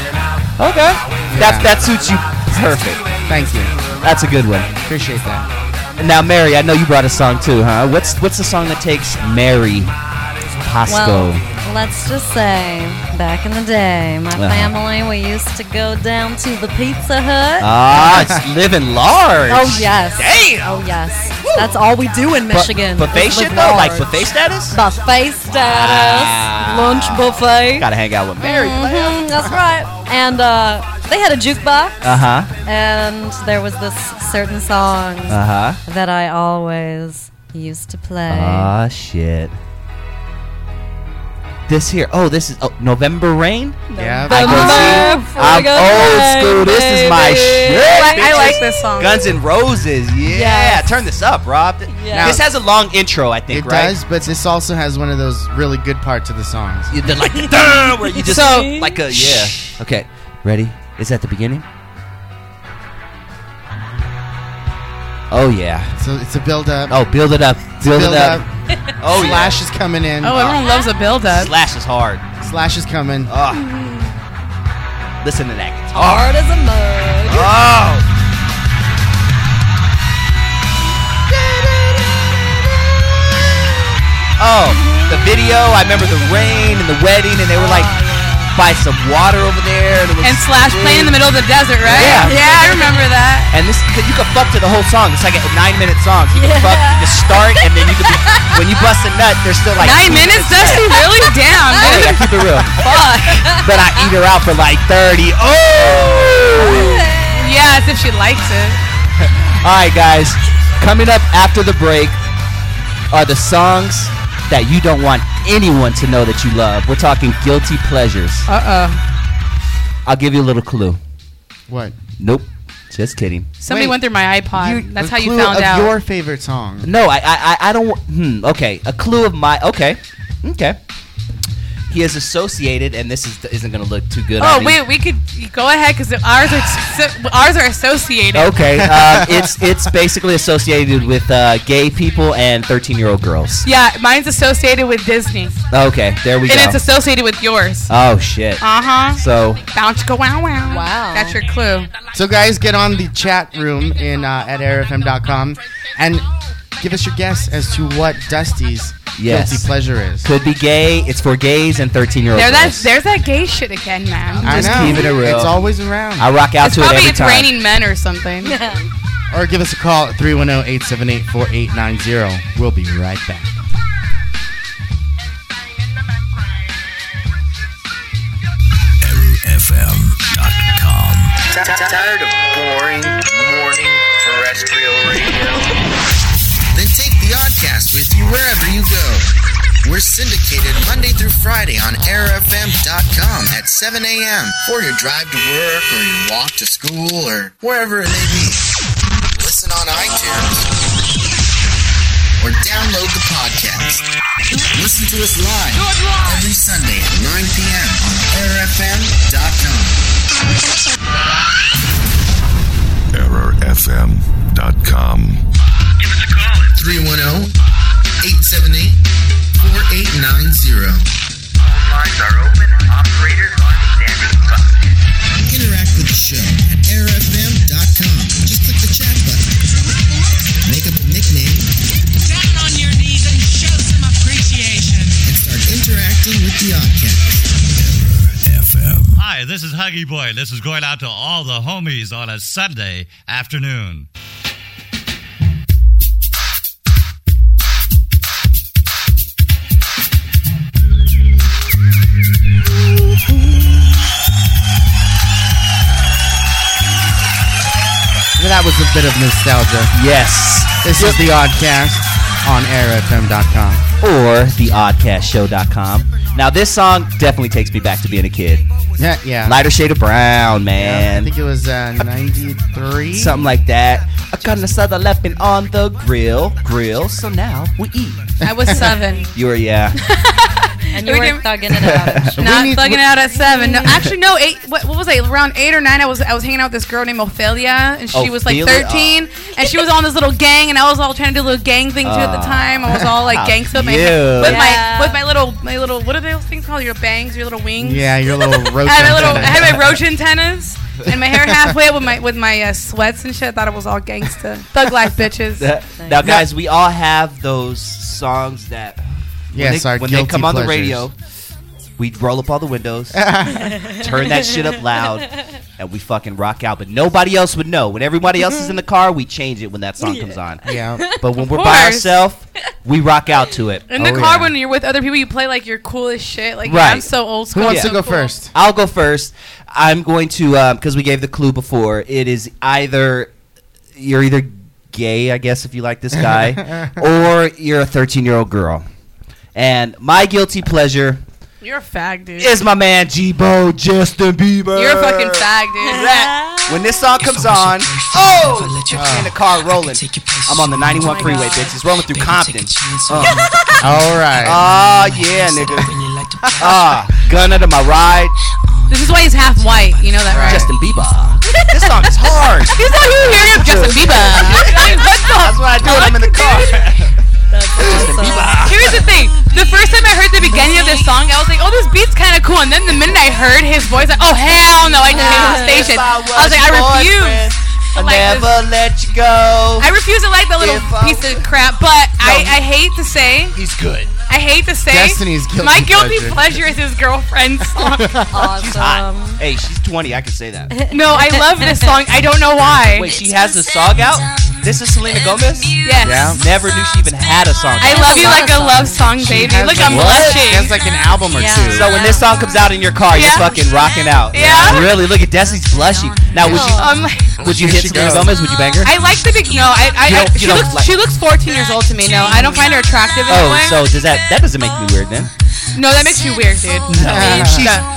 Okay. That's
Yeah.
that suits you perfect.
Thank you.
That's a good one.
Appreciate that.
Now, Mary, I know you brought a song too, huh? What's what's the song that takes Mary Pascoe?
Well, let's just say, back in the day, my
Uh-huh.
family, we used to go down to the Pizza Hut.
ah, it's living large.
oh, yes.
Damn.
Oh, yes. That's all we do in
Bu-
Michigan.
buffet shit though, like buffet status.
Buffet status.
Ah.
Lunch buffet.
Gotta hang out with Mary.
Mhm, that's right. And uh, they had a jukebox,
Uh huh.
and there was this certain song
Uh huh.
that I always used to play.
Ah shit. This here. Oh, this is oh, November Rain.
Yeah.
I go see. I'm
friggin'
old
Rain,
school. This is my shit.
I like, I like this song.
Guns N' Roses. Yeah.
Yes.
Turn this up, Rob.
Yes.
This has a long intro, I think,
It
right?
does, but this also has one of those really good parts of the songs.
You did like the where you just
So-
like a yeah. Okay, ready? Is that the beginning? Oh yeah.
So it's a build up.
Oh, build it up. Build,
build
it up. Oh yeah.
Slash is coming in.
Oh, everyone loves a build-up.
Slash is hard.
Slash is coming.
Oh. Listen to that guitar.
Hard as a mug.
Oh. Oh, the video. I remember the rain and the wedding, and they were like by some water over there. And, it was
And Slash playing in the middle of the desert, right?
Yeah.
Yeah, I remember that.
And this, you could fuck to the whole song. It's like a nine-minute song. You can fuck the start, and then you could be, when you bust a nut, there's still like
Nine
two
minutes, Dusty? Really? Damn,
Oh, yeah,
dude.
keep it real.
Fuck.
But I eat her out for like thirty. Oh.
Yeah, as if she likes it.
All right, guys. Coming up after the break are the songs that you don't want anyone to know that you love. We're talking guilty pleasures.
Uh oh.
I'll give you a little clue.
What?
Nope. Just kidding.
Somebody
Wait,
went through my iPod. That's how you
clue
found
of
out.
your favorite song.
No, I, I, I- I don't. Hmm. Okay. A clue of my. Okay. Okay. He is associated, and this is isn't going to look too good.
oh
on me.
wait, we could go ahead because ours are so- ours are associated.
Okay. Um, it's it's basically associated with uh, gay people and thirteen year old girls.
Yeah, mine's associated with Disney,
Okay. There we
and
go.
And it's associated with yours.
oh shit.
Uh huh.
So
Bounce go wow wow.
Wow.
That's your clue.
So guys, get on the chat room in uh, at airfm.com and give us your guess as to what Dusty's
Yes.
guilty pleasure is.
could be gay. It's for gays and thirteen year olds.
There, that's there's that gay shit again, man.
I
Just
know.
keeping it real.
It's always around.
I rock out
It's
to it
probably
every
it's
time.
raining men or something.
or give us a call at 310-878-4890. We'll be right back.
ErrorFM.com.
Tired of boring
the Oddcast with you wherever you go. We're syndicated Monday through Friday on airfm.com at 7 a.m. for your drive to work or your walk to school or wherever it may be. Listen on iTunes or download the podcast. Listen to us live every Sunday at 9 p.m. on airfm.com.
this is Huggy Boy. This is going out to all the homies on a Sunday afternoon.
That was a bit of nostalgia.
Yes.
This is the Oddcast on airfm.com.
Or theoddcastshow.com. Now this song definitely takes me back to being a kid.
Yeah, yeah.
Lighter shade of brown,
Yeah, I think it was uh, 93.
Something like that. I got another lepin on the grill, grill. So now we eat.
I was seven.
You were yeah.
And you
We
were
can-
thugging it out.
Not
need-
thugging it out at seven. No, actually, no. Eight. What, what was it? Around eight or nine, I was I was hanging out with this girl named Ophelia, and she was like
Ophelia?
thirteen, and she was on this little gang, and I was all trying to do a little gang thing too at the
Ah.
time. I was all like gangsta with my, with
Yeah.
my with my little my little what are those things called? Your bangs, your little wings.
Yeah, your little roach
I had my little I
antenna.
had my roach antennas. And my hair halfway up with my with my uh, sweats and shit. I thought it was all gangsta, thug life bitches.
now, guys, we all have those songs that when
Yes,
they,
our
when they
guilty
come on the
pleasures.
radio, we'd roll up all the windows, turn that shit up loud, and we fucking rock out. But nobody else would know. When everybody else is in the car, we change it when that song comes on.
Yeah.
But when we're
Of
by
course.
ourselves, we rock out to it.
In the
Oh,
car
yeah.
when you're with other people, you play like your coolest shit. Like
Right.
I'm so old
Who
school.
wants
I'm
to go
cool.
first?
I'll go first. I'm going to uh, because we gave the clue before. It is either you're either gay, I guess, if you like this guy, or you're a 13 year old girl. And my guilty pleasure
You're a fag, dude.
is my man G-Bo Justin Bieber.
You're a fucking fag, dude.
That, when this song comes on, oh, in the car rolling. I'm on the 91 freeway, bitch. It's rolling through Compton. Uh,
All right.
Ah, yeah, nigga. Ah, gun under my ride.
This is why he's half white. You know that, right?
Justin Bieber. this song is hard.
He's not even hearing of Justin Bieber.
That's what I do when I'm in the car.
That's awesome.
Here's the thing. The first time I heard the beginning of this song, I was like, "Oh, this beat's kind of cool." And then the minute I heard his voice, like, "Oh hell no!" I changed the station. I was like, "I refuse."
I
like
never let you go.
I refuse to like that little piece of crap. But I, I hate to say,
He's good.
I hate to say,
Destiny's guilty
my guilty
pleasure.
pleasure is his girlfriend's song.
Awesome.
Hey, she's 20. I can say that.
no, I love this song. I don't know why.
Wait, she has the song out? This is Selena Gomez.
Yes.
Yeah.
Never knew she even had a song.
I love you like a love song, baby. Look, I'm
What?
blushing.
She has like an album or
Yeah.
two.
So when this song comes out in your car, you're fucking rocking out.
Yeah.
Really? Look at Destiny's blushing. Now, would you
Um,
would you hit
she
Selena
goes.
Gomez? Would you bang her?
I like the big. No, I. I,
You
I
don't-
she looks.
like-
she looks 14 years old to me. No, I don't find her attractive in
Oh,
way.
so does that that doesn't make me weird then?
no, that makes you weird, dude. No.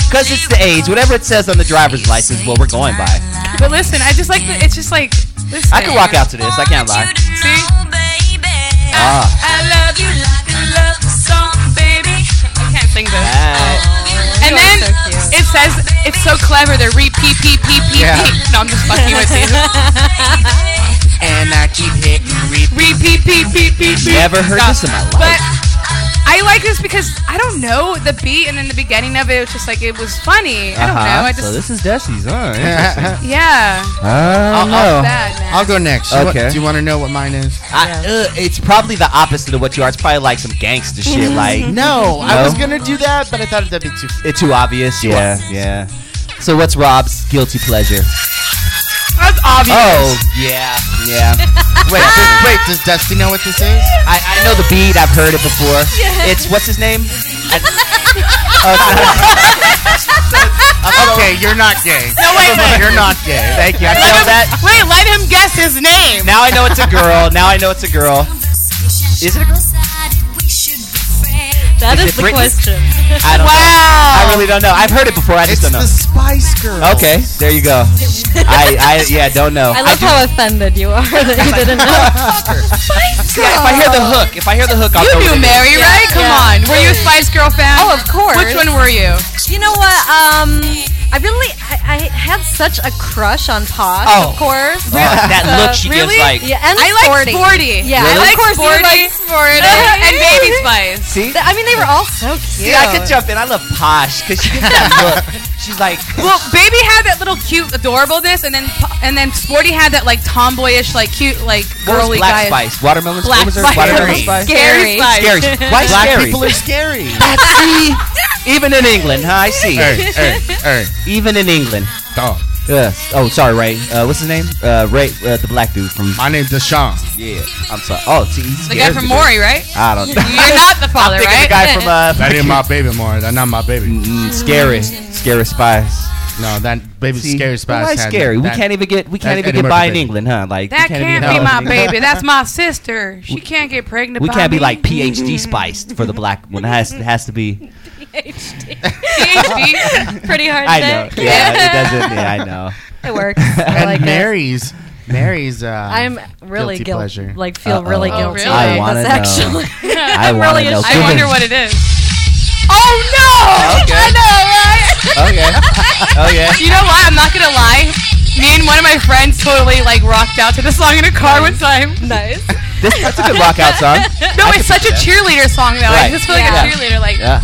Because it's the age. Whatever it says on the driver's license, what we're going by.
But listen, I just like. The, it's just like. Listen.
I can rock out to this. I can't lie.
See.
Ah.
I love you like a love song, baby. I can't sing this. And then it says it's so clever. They're repeat, peep, peep, peep,
Yeah.
peep. No, I'm just fucking with you.
and I keep hitting repeat.
repeat, peep, peep, peep, peep.
Never heard this in my life.
But I like this because I don't know the beat, and then the beginning of it was just like it was funny. I don't
Uh-huh.
know. I just
so this is Destiny's. Huh? Interesting.
yeah.
I don't
I'll-
know.
Bad man.
I'll go next. You wa-
Okay.
do you want to know what mine is?
I, uh, it's probably the opposite of what you are. It's probably like some gangster shit. Like
No, I
No?
was gonna do that, but I thought that'd be too.
it's too obvious. Yeah, yeah. So what's Rob's guilty pleasure?
That's obvious.
Oh, yeah, yeah.
Wait, does, wait. Does Dusty know what this is?
I, I know the beat. I've heard it before. It's what's his name? I, oh, not-
Okay, you're not gay.
No, wait, wait.
You're not gay.
Thank you. I
Let
know
him,
that.
wait, let him guess his name.
Now I know it's a girl. Now I know it's a girl. Is it a girl?
That
Is
is, the
Britney?
question.
I don't know.
Wow.
I really don't know. I've heard it before. I just
It's
don't know.
the Spice Girls.
Okay, there you go. I, I, yeah, don't know.
I love
do-
how offended you are that you didn't know.
Spice Yeah, if I hear the hook, if I hear the hook, I'll
You
know
knew
what it is.
Mary,
Yeah,
right? Come
yeah.
on. Were you a Spice Girl fan?
Oh, of course.
Which one were you?
You know what? Um, I really, I, I had such a crush on Posh,
Oh.
of course.
Uh, that look she
Really?
gives, like,
Yeah, and
I like
sporty.
Sporty.
Yeah,
I
of
like
course
Sporty,
like
Sporty, and Baby Spice.
see,
Th- I mean, they were all so cute.
see, I could jump in. I love Posh because she gives that look. She's like,
Well, Baby had that little cute adorableness, and then and then Sporty had that like tomboyish, like cute, like
what was
girly
Black
guy.
Spice? Watermelon
Black
what was her?
Spice.
Watermelon Spice.
Scary.
Spice.
Scary. Why
Black
scary?
people are scary.
see, even in England, huh? I see.
hey, hey, hey,
Even in England.
dog.
Yes. Oh, sorry, Ray. Uh, what's his name? Uh, Ray, uh, the black dude from.
My name's Deshaun.
Yeah, I'm sorry. Oh, see, he's
The guy from Maury, right?
I don't. know.
You're not the father,
I'm thinking
right?
the guy from uh,
That ain't my baby, more. That's not my baby.
mm, Scary, Scary Spice.
No, that baby's
See,
scary spice.
Why
had
scary? we can't even get we can't even
Eddie
get
Murphy
by in
baby.
England, huh? Like
That
can't,
can't
even
be my baby. That's my sister. She can't get pregnant.
We
by
can't be like PhD spiced for the black one. It has it has to be.
PhD.
Pretty hard
I
to
know.
say.
Yeah, it doesn't. Yeah, I know.
It works. I
And
like it.
Mary's, Mary's. Uh,
I'm really
guilty
guilt,
pleasure.
like feel
Uh-oh.
really
Oh,
guilty.
really?
I
about
wanna know.
actually.
I
I'm
wanna
really
know.
I wonder what it is. Oh no!
Okay.
I know, right?
Okay. Okay.
You know what? I'm not gonna lie. Me and one of my friends totally like rocked out to the song in a car one time.
nice.
This, that's a good rock out song.
No,
I
it's such a
that.
cheerleader song though.
Right.
I just feel like
Yeah.
a cheerleader. Like,
Yeah.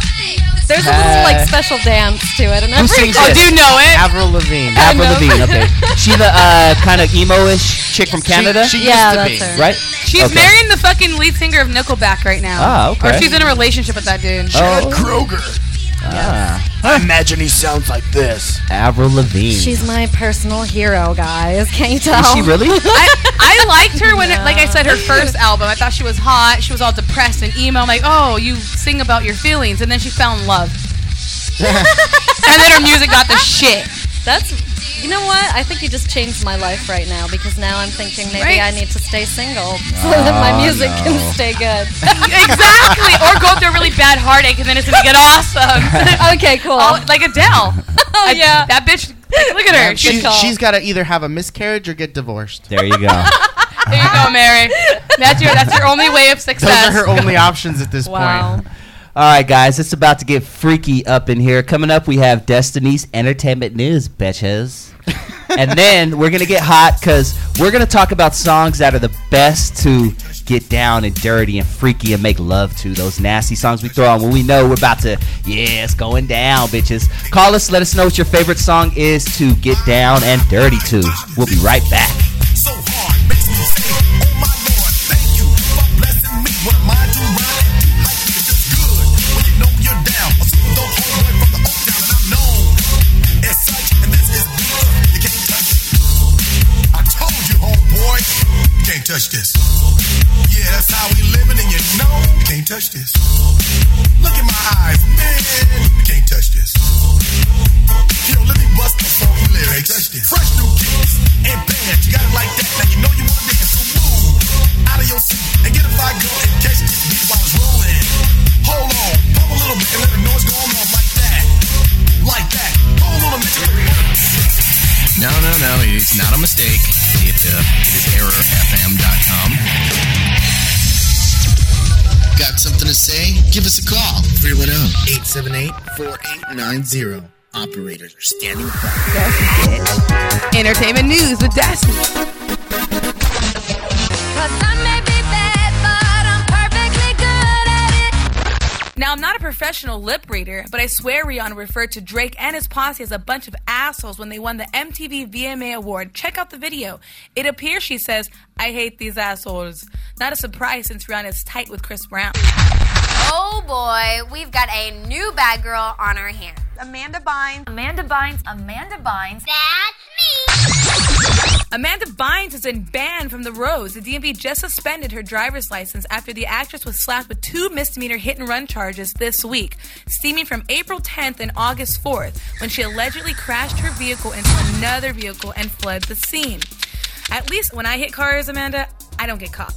There's a little like
Uh,
special dance to it, and
Who
every
sings
oh, do you know it?
Avril Lavigne.
Avril. Lavigne. Okay. She the uh, kind of emo-ish chick from Canada,
She, she
Yeah,
used to
that's
be.
her.
right?
She's
Okay.
marrying the fucking lead singer of Nickelback right now.
Ah, okay.
Or she's in a relationship with that dude.
Oh.
Kroeger.
Ah.
I imagine he sounds like this.
Avril Lavigne.
She's my personal hero, guys. Can't you tell?
Is she really?
I, I liked her when, it, like I said, her first album. I thought she was hot. She was all depressed and emo. I'm like, oh, you sing about your feelings, and then she fell in love. and then her music got the shit.
That's. You know what? I think you just changed my life right now because now I'm thinking maybe
Right.
I need to stay single so oh, that my
Oh,
music
no.
can stay good.
exactly. Or go through a really bad heartache, and then it's gonna get awesome.
okay, cool.
All- like Adele.
oh
I-
yeah.
That bitch. Look at her.
She's,
She's
she's got to either have a miscarriage or get divorced.
There you go.
There you go, Mary. That's your. That's your only way of success.
Those are her only options at this
wow.
point.
All right, guys, it's about to get freaky up in here. Coming up, we have Destiny's Entertainment News, bitches. and then we're going to get hot because we're going to talk about songs that are the best to get down and dirty and freaky and make love to. Those nasty songs we throw on when we know we're about to, yeah, it's going down, bitches. Call us, let us know what your favorite song is to get down and dirty to. We'll be right back.
so hard touch this.
Give us a call. 310-878-4890. Operators are standing by.
Entertainment news with Destiny. Now, I'm not a professional lip reader, but I swear Rihanna referred to Drake and his posse as a bunch of assholes when they won the MTV VMA Award. Check out the video. It appears she says, I hate these assholes. Not a surprise since Rihanna is tight with Chris Brown.
Oh boy, we've got a new bad girl on our hands. Amanda Bynes. Amanda Bynes. Amanda Bynes. That's me.
Amanda Bynes has been banned from the roads. The DMV just suspended her driver's license after the actress was slapped with two misdemeanor hit and run charges this week, stemming from April 10th and August 4th, when she allegedly crashed her vehicle into another vehicle and fled the scene. At least when I hit cars, Amanda, I don't get caught.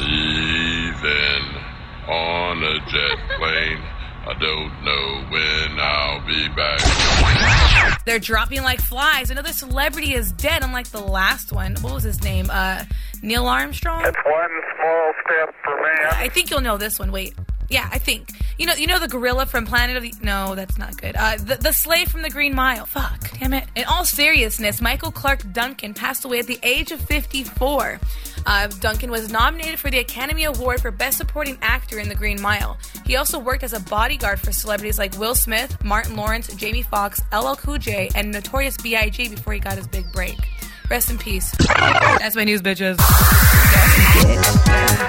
Leaving on a jet plane. I don't know when I'll be back.
They're dropping like flies. Another celebrity is dead, unlike the last one. What was his name? Uh, Neil Armstrong.
It's one small step for man.
I think you'll know this one. Wait. Yeah, I think. You know, you know the gorilla from Planet of the. No, that's not good. Uh, the, the slave from the Green Mile. Fuck, damn it. In all seriousness, Michael Clarke Duncan passed away at the age of 54. Uh, Duncan was nominated for the Academy Award for Best Supporting Actor in The Green Mile. He also worked as a bodyguard for celebrities like Will Smith, Martin Lawrence, Jamie Foxx, LL Cool J, and Notorious B.I.G. before he got his big break. Rest in peace. That's my news, bitches.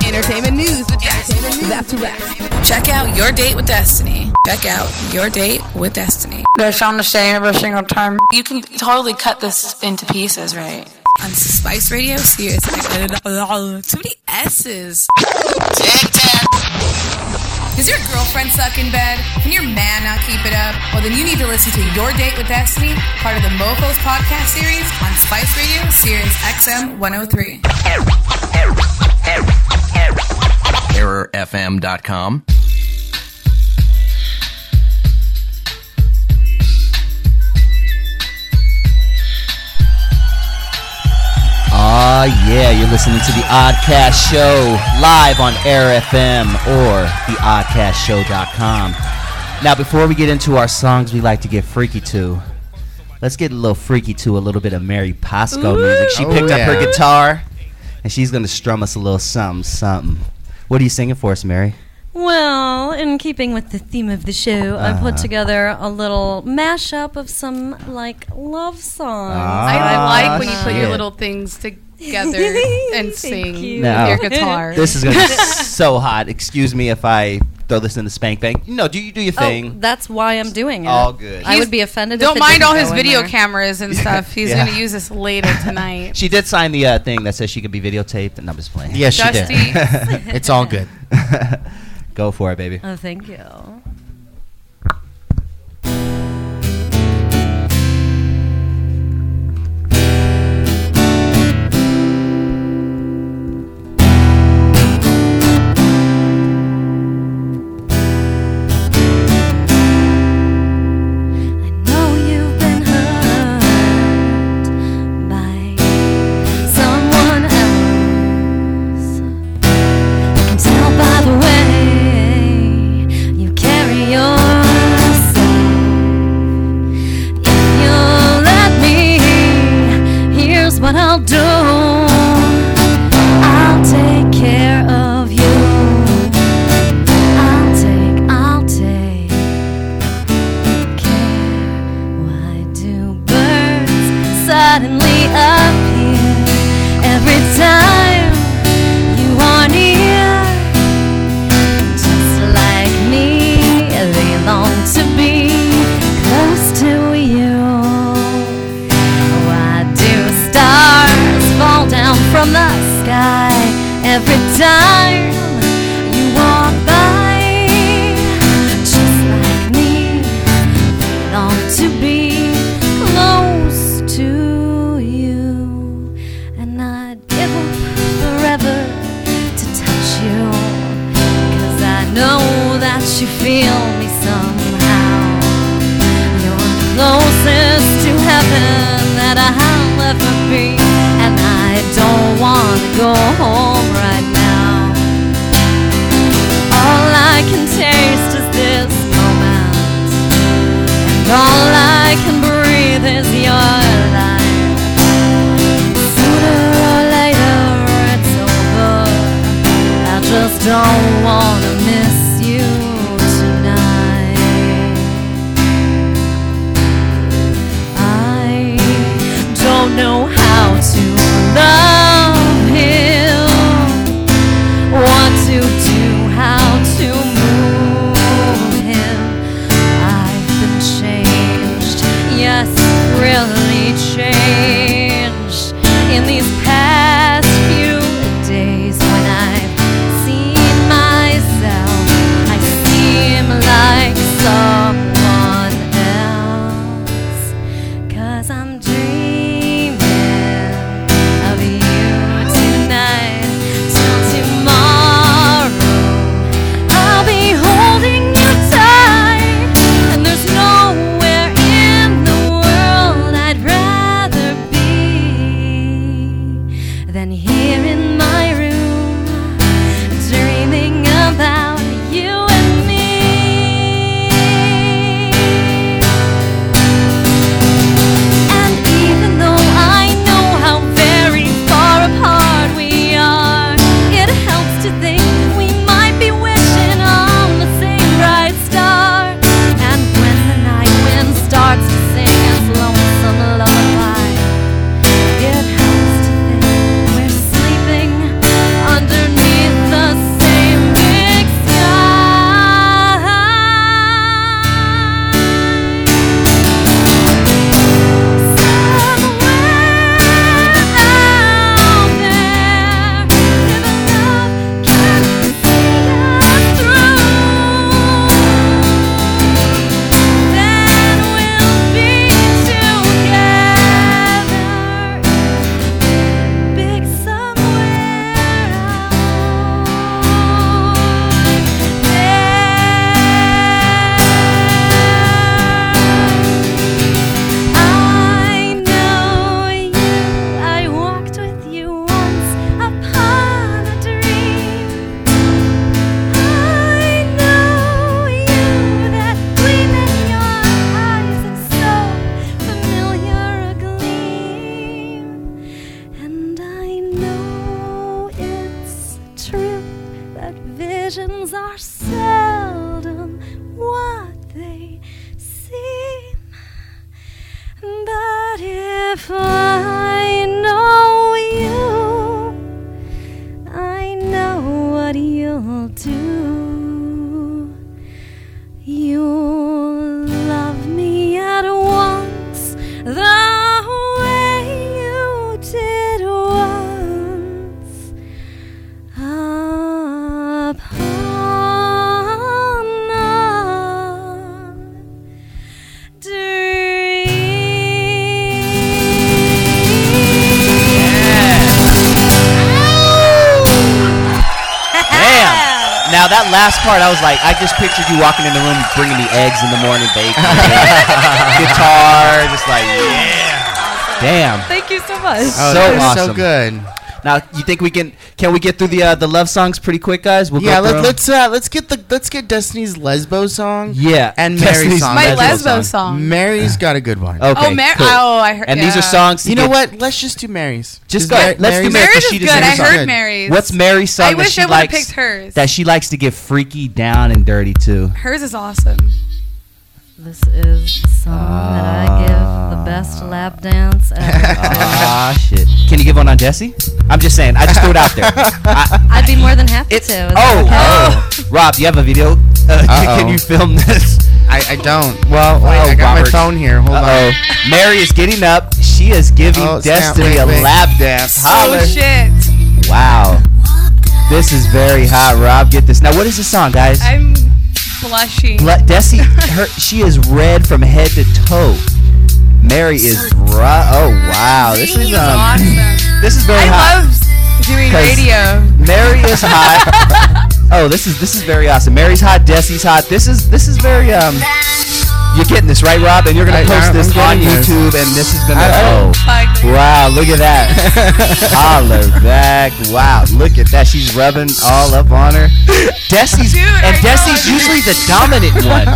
Entertainment news with Destiny. Back to back. Check out Your Date with Destiny. Check out Your Date with Destiny.
They sound the same every single time.
You can totally cut this into pieces, right? On Spice Radio? Seriously. Too many S's. Is your girlfriend suck in bed? Can your man not keep it up? Well, then you need to listen to Your Date with Destiny, part of the Mofos podcast series on Spice Radio, Sirius XM 103.
errorfm.com.
Aw, ah, yeah, you're listening to the Oddcast Show live on Air FM or theoddcastshow.com. Now, before we get into our songs we like to get freaky to, let's get a little freaky to a little bit of Mary Pascoe music. She picked
Oh,
up her guitar and she's going to strum us a little something, something. What are you singing for us, Mary?
Well, in keeping with the theme of the show, I put
Uh-huh.
together a little mashup of some like love songs.
I
Ah,
like when you put your little things together and sing
you.
Now,
with your guitar.
This is going to be so hot. Excuse me if I throw this in the spank bank. No, do you do your
Oh,
thing?
that's why I'm doing it.
All good.
I
He's-
would be offended.
Don't
if it
mind
didn't
all his
go in
video
there.
cameras and stuff. He's
Yeah.
going to use this later tonight.
She did sign the uh, thing that says she can be videotaped, and I'm just playing.
Yes, she did.
Dusty.
it's all good.
Go for it, baby.
Oh, thank you.
Last part, I was like, I just pictured you walking in the room, bringing the eggs in the morning, bacon, guitar, just like, yeah. Damn.
Thank you so much.
Oh,
so awesome.
so good.
Now, you think we can? Can we get through the uh, the love songs pretty quick, guys? We'll
yeah,
go through
let's uh, let's get the let's get Destiny's Lesbo song.
Yeah,
and Mary's song.
My Lesbo Lesbo song.
Mary's got a good one.
Okay,
Oh, Mar-
cool.
oh, I heard-
And these are songs.
You know what? Let's just do Mary's.
Just
Is
go.
Mar-
Let's do
Mary's-
Mary 'cause
Mary's
she
is good. I
it.
heard Mary's.
What's Mary's song
I
that
wish
she
I would've picked hers.
That she likes to get freaky down and dirty too.
Hers is awesome.
This is the song that I give the best lap dance ever.
Ah shit! Can you give one on Jesse? I'm just saying. I just threw it out there. I,
I'd be more than happy to. Is
oh,
okay?
oh, Rob, do you have a video? Uh, can you film this?
I, I don't. Well, wait,
Oh,
I got
Robert.
my phone here. Hold
Uh-oh.
on.
Mary is getting up. She is giving
Oh, snap.
Destiny
Wait,
a
wait.
lap dance. Holler.
Oh shit!
Wow. This is very hot, Rob. Get this. Now, what is the song, guys?
I'm blushing.
Let Desy, her, she is red from head to toe. Mary is right. Oh wow, this is um,
awesome.
this is very
I
hot.
love doing radio.
Mary is hot. oh, this is this is very awesome. Mary's hot. Desy's hot. This is this is very um. You're getting this right, Rob, and you're gonna
I-
post
I'm
this on
getting this.
YouTube, and this is gonna.
I- I-
oh, wow! Look at that. Holler back! Wow! Look at that. She's rubbing all up on her. Desy's
Dude,
and
I
Desy's
dude.
usually the dominant one.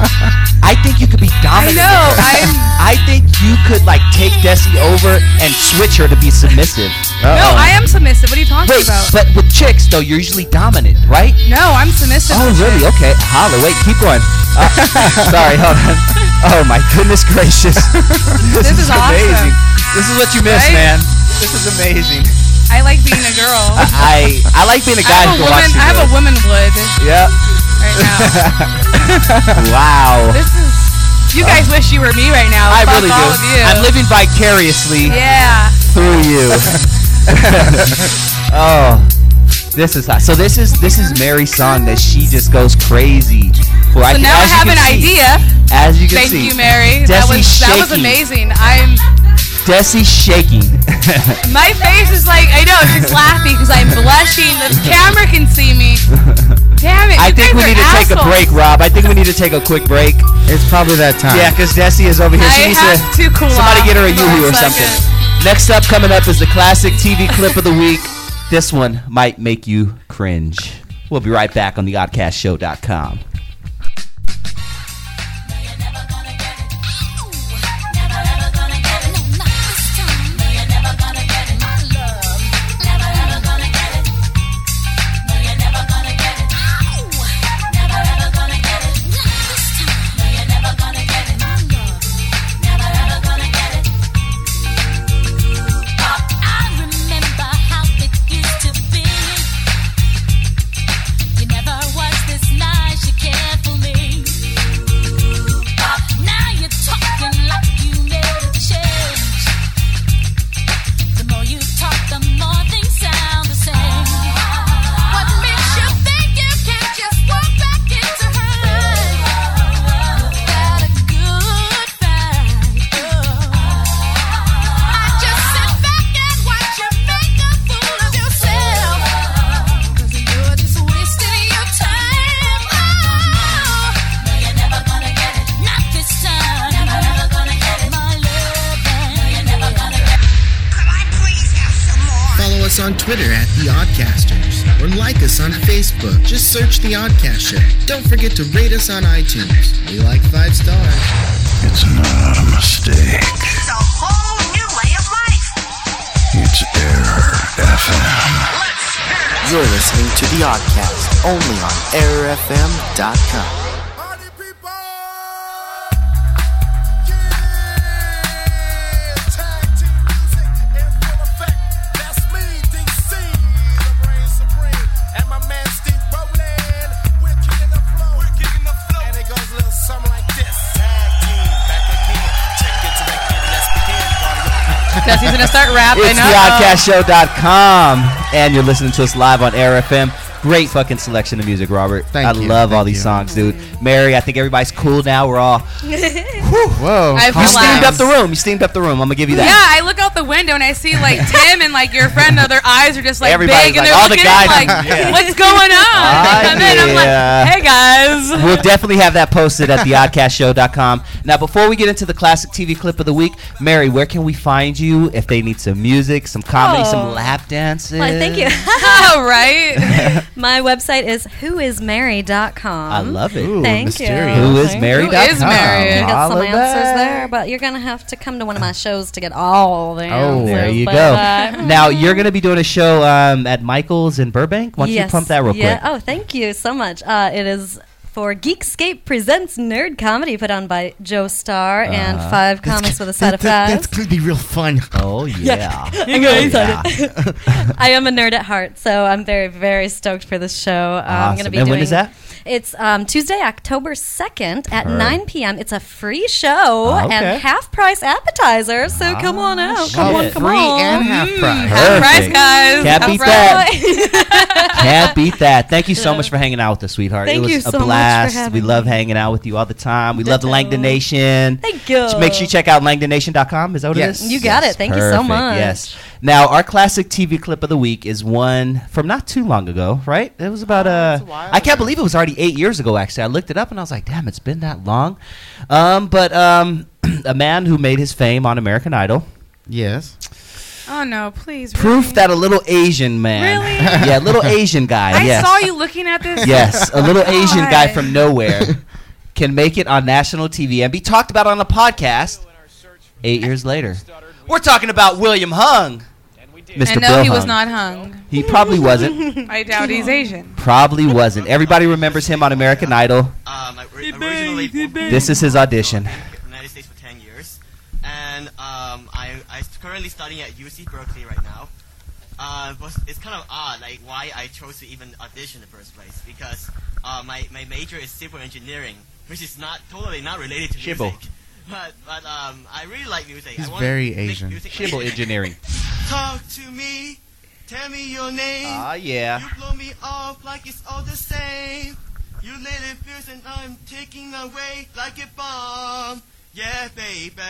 I think you could be dominant.
know,
with her.
I'm-
I think you could like take Desy over and switch her to be submissive.
no, I am submissive. What are you talking
Wait,
about?
but with chicks though, you're usually dominant, right?
no, I'm submissive.
Oh, really?
it.
Okay. Holla. Wait, keep going. Uh, sorry, hold on. Oh my goodness gracious! This,
This is awesome.
amazing. This is what you miss,
Right?
man. This is amazing.
I like being a girl.
I I like being a guy
have
who
a
can watch
woman. I have a woman wood
Yep.
right now.
wow.
This is. You uh, guys wish you were me right now.
I really do. I'm living vicariously
Yeah.
through you. oh, this is hot. So this is this is Mary's song that she just goes crazy for.
So
can-
now I have an
see-
idea.
As you can
Thank
see, Thank
you, Mary. That was
Desy's
that was amazing. I'm.
Desy's shaking.
My face is like I know it's just laughing because I'm blushing. The camera can see me. Damn it!
I
you
think we
are
need to take a break, Rob. I think we need to take a quick break.
It's probably that time.
Yeah, because Desy is over here. She
I
needs
have to cool
somebody
off
get her a
for
yoo-hoo or something. Next up, coming up is the classic TV clip of the week. This one might make you cringe. We'll be right back on the OddcastShow.com.
The
Oddcast Show. Don't forget to rate us on iTunes. We like five stars.
It's not a mistake.
It's a whole new way of life.
It's Error FM.
You're listening to The Oddcast only on AirFM.com.
Desy's gonna start rapping.
It's
Uh-oh.
theoddcastshow.com, and you're listening to us live on Air FM. Great fucking selection of music, Robert.
Thank
I
you,
love all these
you.
songs, dude. Mary, I think everybody's cool now. We're all.
Whoa.
I've
You steamed up the room. You steamed up the room. I'm gonna give you that. Yeah.
I look out the window and I see like Tim and like your friend. Their eyes are just like
Everybody's
big, and they're
all
looking at me
guys-
like,
Yeah.
"What's going on?"
Ah,
and then I'm like, "Hey guys."
We'll definitely have that posted at theoddcastshow.com. Now, before we get into the classic TV clip of the week, Mary, where can we find you if they need some music, some comedy,
Oh.
some lap dances?
Why, thank you.
oh, right.
My website is whoismary.com.
I love it.
Ooh,
Thank
mysterious.
you.
Who is
Thank
Mary?
you.
Who is Mary?
You got some answers there, but you're gonna have to come to one of my shows to get all the
Oh.
There you
but,
go.
uh,
now you're going to be doing a show um, at Michael's in Burbank. Why don't
yes.
you pump that real
yeah.
quick?
Oh, thank you so much. Uh, it is for Geekscape presents Nerd Comedy, put on by Joe Star and
Uh-huh.
five comics with a side of
That-
five.
That's gonna be real fun.
Oh yeah.
I'm really
yeah.
I am a nerd at heart, so I'm very, very stoked for this show. Uh, I'm going to be
And
doing.
when is that?
It's um, Tuesday, October 2nd at
Heard.
9 p.m. It's a free show
Ah, okay.
and half price appetizers, so come on out. Come on, come
Free
on.
and half price.
Half price,
Perfect.
guys.
Can't
Half
beat
price.
that. Can't beat that. Thank you so much for hanging out with us, sweetheart.
Thank
it was
you
a
so much for
blast. we love hanging out with you all the time. We love the
Ditto.
Langdon Nation.
Thank you.
Make sure you check out langdonnation.com. Is that what
Yes.
it is?
You got it. Thank you so much.
Yes. Now, our classic TV clip of the week is one from not too long ago, right? It was about uh, I can't believe it was already eight years ago. Actually, I looked it up and I was like, "Damn, it's been that long." Um, but um, a man who made his fame on American Idol.
Yes.
Oh no, please.
Proof that a little Asian man,
Really?
yeah, a little Asian guy,
I
yes,
saw you looking at this.
yes, a little Asian guy from nowhere can make it on national TV and be talked about on a podcast. Eight years later, we're talking about William Hung, Mr.
And no,
Bill
he was
Hung.
not hung.
He probably wasn't.
I doubt he's Asian.
Probably wasn't. Everybody remembers him on American Idol.
Um, I ori- originally
This is his audition.
United States for 10 years, and um, I I'm currently studying at UC Berkeley right now. Uh, but it's kind of odd, like why I chose to even audition in the first place, because uh, my my major is civil engineering, which is not totally not related to
Shibbo.
music. But but um, I really like music.
He's
I wanna
very
make
Asian.
music
Shibbo
like-
engineering.
Talk to me, tell me your name.
Ah, yeah.
You blow me off like it's all the same. You let it fierce and I'm taking away like a bomb. Yeah, baby.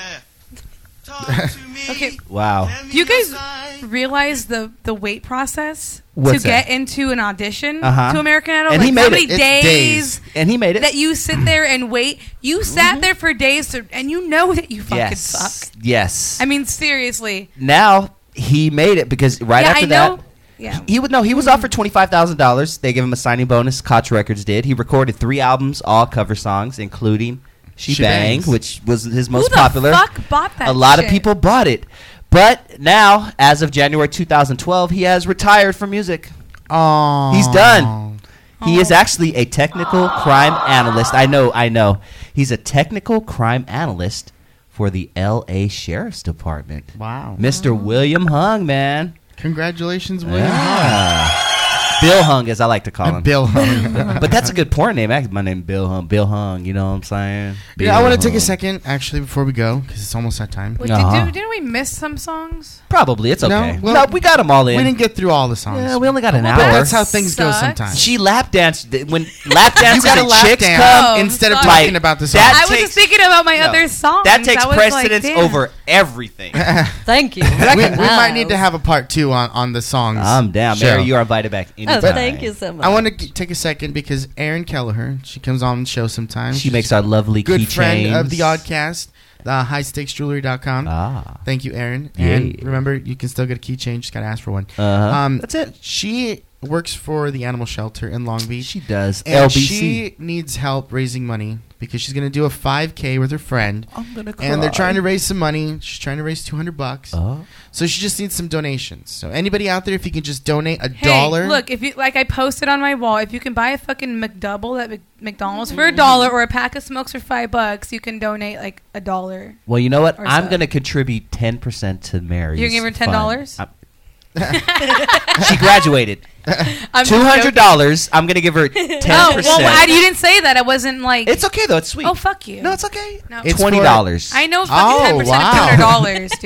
Talk to me.
Okay.
Wow.
Do you guys realize the the wait process
What's
to
that?
get into an audition
Uh-huh.
to American Idol?
And
like
he
how
made
many
it. It's
days?
days. And he made it.
That you sit there and wait. You sat there for days, to, and you know that you fucking
yes.
suck.
Yes.
I mean, seriously.
now he made it because right
Yeah,
after
I
that.
know. Yeah.
He would no. He was offered twenty five thousand dollars. They gave him a signing bonus. Koch Records did. He recorded three albums, all cover songs, including "She,
She
Bang,"
Bangs.
which was his most
the
popular.
fuck bought that
a lot of people bought it, but now, as of January two thousand twelve, he has retired from music.
Oh,
He's done. He is actually a technical crime analyst. I know, I know. He's a technical crime analyst for the L.A. Sheriff's Department.
Wow.
Mr. William Hung, man.
Congratulations, William.
Yeah. Bill Hung, as I like to call him.
Bill Hung.
but that's a good porn name. Actually, my name Bill Hung. Bill Hung. You know what I'm saying?
Yeah, I want to take a second actually before we go because it's almost that time.
Wait,
Uh-huh.
did, didn't we miss some songs?
Probably. It's okay. No,
well,
we got them all in.
We didn't get through all the songs.
Yeah, we only got an
But
hour.
that's how things go sometimes.
She lap danced when lap
You
dances
gotta
and
lap
chicks
dance
come
instead of
like,
talking about the song.
I was
takes,
just thinking about my
no,
other songs.
That takes
I was like,
precedence over everything.
Thank you.
we, we might need to have a part two on, on the songs.
I'm down,
show.
Mary. You are invited back anytime.
Oh, thank you so much.
I want to take a second because Erin Kelleher, she comes on the show sometimes.
She makes our lovely
good friend of the Oddcast, the highstakesjewelry.com.
Ah.
Thank you, Erin. And
Yeah.
remember, you can still get a keychain. Just got to ask for one.
Uh-huh.
Um,
That's it.
She works for the animal shelter in Long Beach.
She does.
And
LBC.
she needs help raising money because she's going to do a 5K with her friend.
I'm gonna
And they're trying to raise some money. She's trying to raise 200 bucks.
Oh.
So she just needs some donations. So anybody out there, if you can just donate a
Hey,
dollar.
look, if you like, I posted on my wall. If you can buy a fucking McDouble at McDonald's for a mm. dollar or a pack of smokes for five bucks, you can donate like a dollar.
Well, you know what? I'm
so.
going to contribute 10% to Mary.
You're gonna give her $10?
I'm- she graduated. Two hundred dollars. I'm gonna give her ten
Oh
percent.
well, I, you didn't say that. I wasn't like.
It's okay though. It's sweet.
Oh fuck you.
No, it's okay.
No.
It's
Twenty dollars.
I know fucking
Oh,
ten percent
wow.
of two hundred dollars,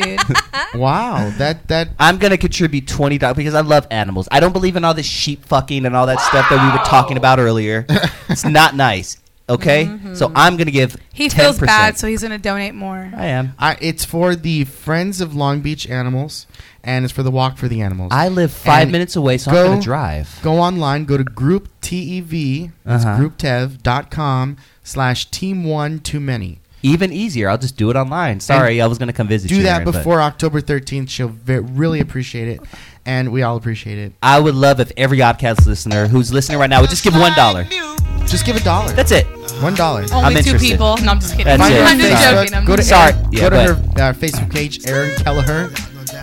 dude.
wow, that that
I'm gonna contribute twenty dollars because I love animals. I don't believe in all this sheep fucking and all that stuff that we were talking about earlier. it's not nice. Okay, so I'm gonna give.
He
10%.
feels bad, so he's gonna donate more.
I am.
I, it's for the Friends of Long Beach Animals, and it's for the Walk for the Animals.
I live five
And
minutes away, so
go-
I'm gonna drive.
Go online, go to Group TEV, that's
Uh-huh.
grouptev.com slash team one too many.
Even easier. I'll just do it online. Sorry, I was gonna come visit
Do
you.
that
Erin,
before October 13th. She'll ve- really appreciate it, and we all appreciate it.
I would love if every Oddcast listener who's listening right now would just give one dollar.
Just give a dollar.
That's it.
One dollar.
Only
I'm
two
interested.
people. No, I'm just kidding.
That's
Find
it.
I'm just
Facebook.
joking. I'm
go to
just
Sorry.
Erin-
Yeah,
go to her uh, Facebook page, Erin Kelleher,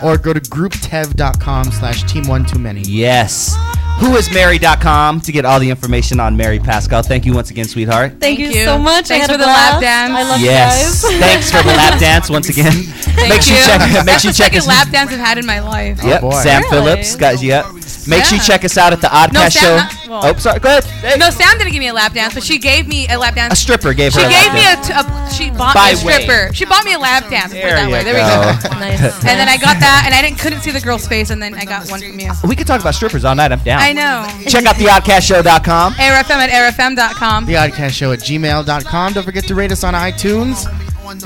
or go to grouptev.com slash team one too many.
Yes. Who is Mary.com to get all the information on Mary Pascoe. Thank you once again, sweetheart.
Thank,
Thank
you,
you.
so much.
Thanks for the lap dance.
I love
yes.
you guys.
Thanks for the lap dance once again.
Thank
Make sure
you.
you check. Make
That's
sure you
the
check
second
us.
lap dance I've had in my life.
Yep.
boy.
Sam
Really?
Phillips, guys. Yep. Make sure you check us out at the Oddcast
No,
Show.
Sam, not- well-
oh, sorry. Go ahead. Hey.
No, Sam didn't give me a lap dance, but she gave me a lap dance.
A stripper gave
She
her. a
gave
lap
me
dance.
a, t- a she bought
By
me a
way.
stripper. She bought me a lap dance. Put it
There
that way.
you
There we
go.
go.
Nice.
And then I got that, and I didn't couldn't see the girl's face, and then I got one from you.
We could talk about strippers all night. I'm down.
I know.
Check out theoddcastshow.com.
AirFM at airfm.com.
The Oddcast Show at gmail.com. Don't forget to rate us on iTunes.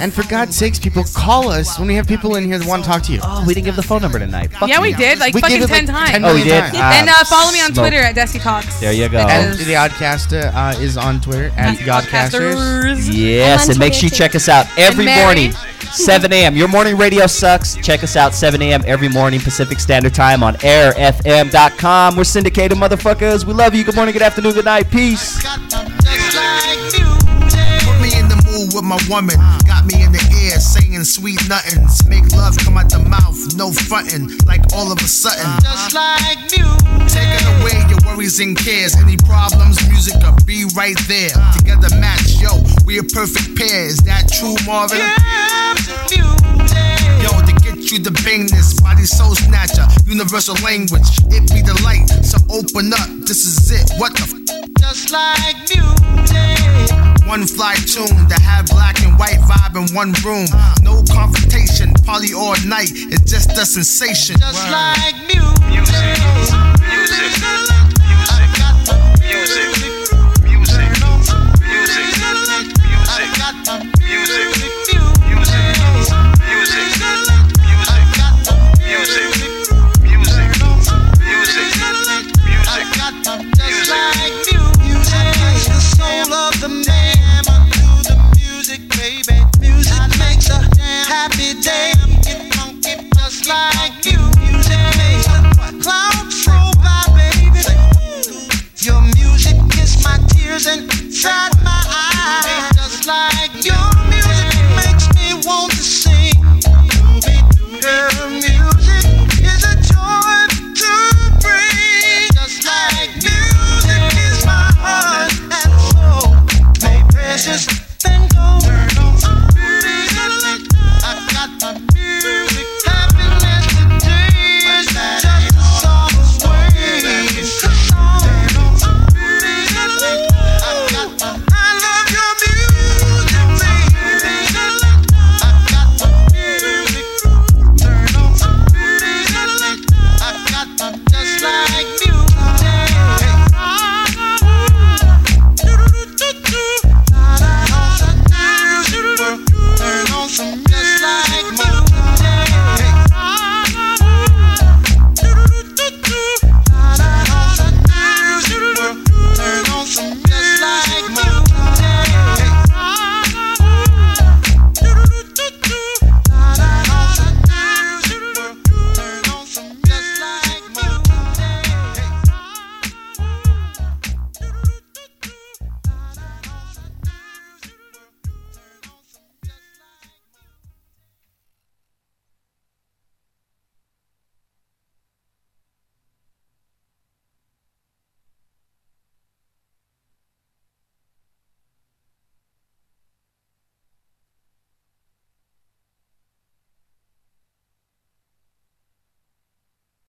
And for God's sakes, people call us when we have people in here that want to talk to you.
Oh, we didn't give the phone number tonight. Fuck
yeah, we
you.
did like
We
fucking
gave it,
ten
like,
times.
10
Oh, we did?
times.
and uh, follow me on
Smoke.
Twitter at Desi Talks.
There you go.
And the Oddcast uh, is on Twitter at the Oddcasters.
Yes, and make sure you check us out every morning, 7 a.m. Your morning radio sucks. Check us out 7 a.m. every morning Pacific Standard Time on airfm.com. We're syndicated motherfuckers. We love you. Good morning, good afternoon, good night. Peace.
Put me in the mood with my woman. Air saying sweet nothings. Make love come out the mouth, no frontin'. Like all of a sudden. Just like music. Taking away your worries and cares. Any problems, music will be right there. Together match, yo, we a perfect pair. Is that true, Marvin? Yeah, Yo, to get you to bang this body soul snatcher, universal language. It be the light, so open up. This is it. What the? F- Just like music one fly tune to have black and white vibe in one room. No confrontation, party all night. It's just a sensation. Just Word. like music. Music. Music. Music. Music. Music. Music. Music.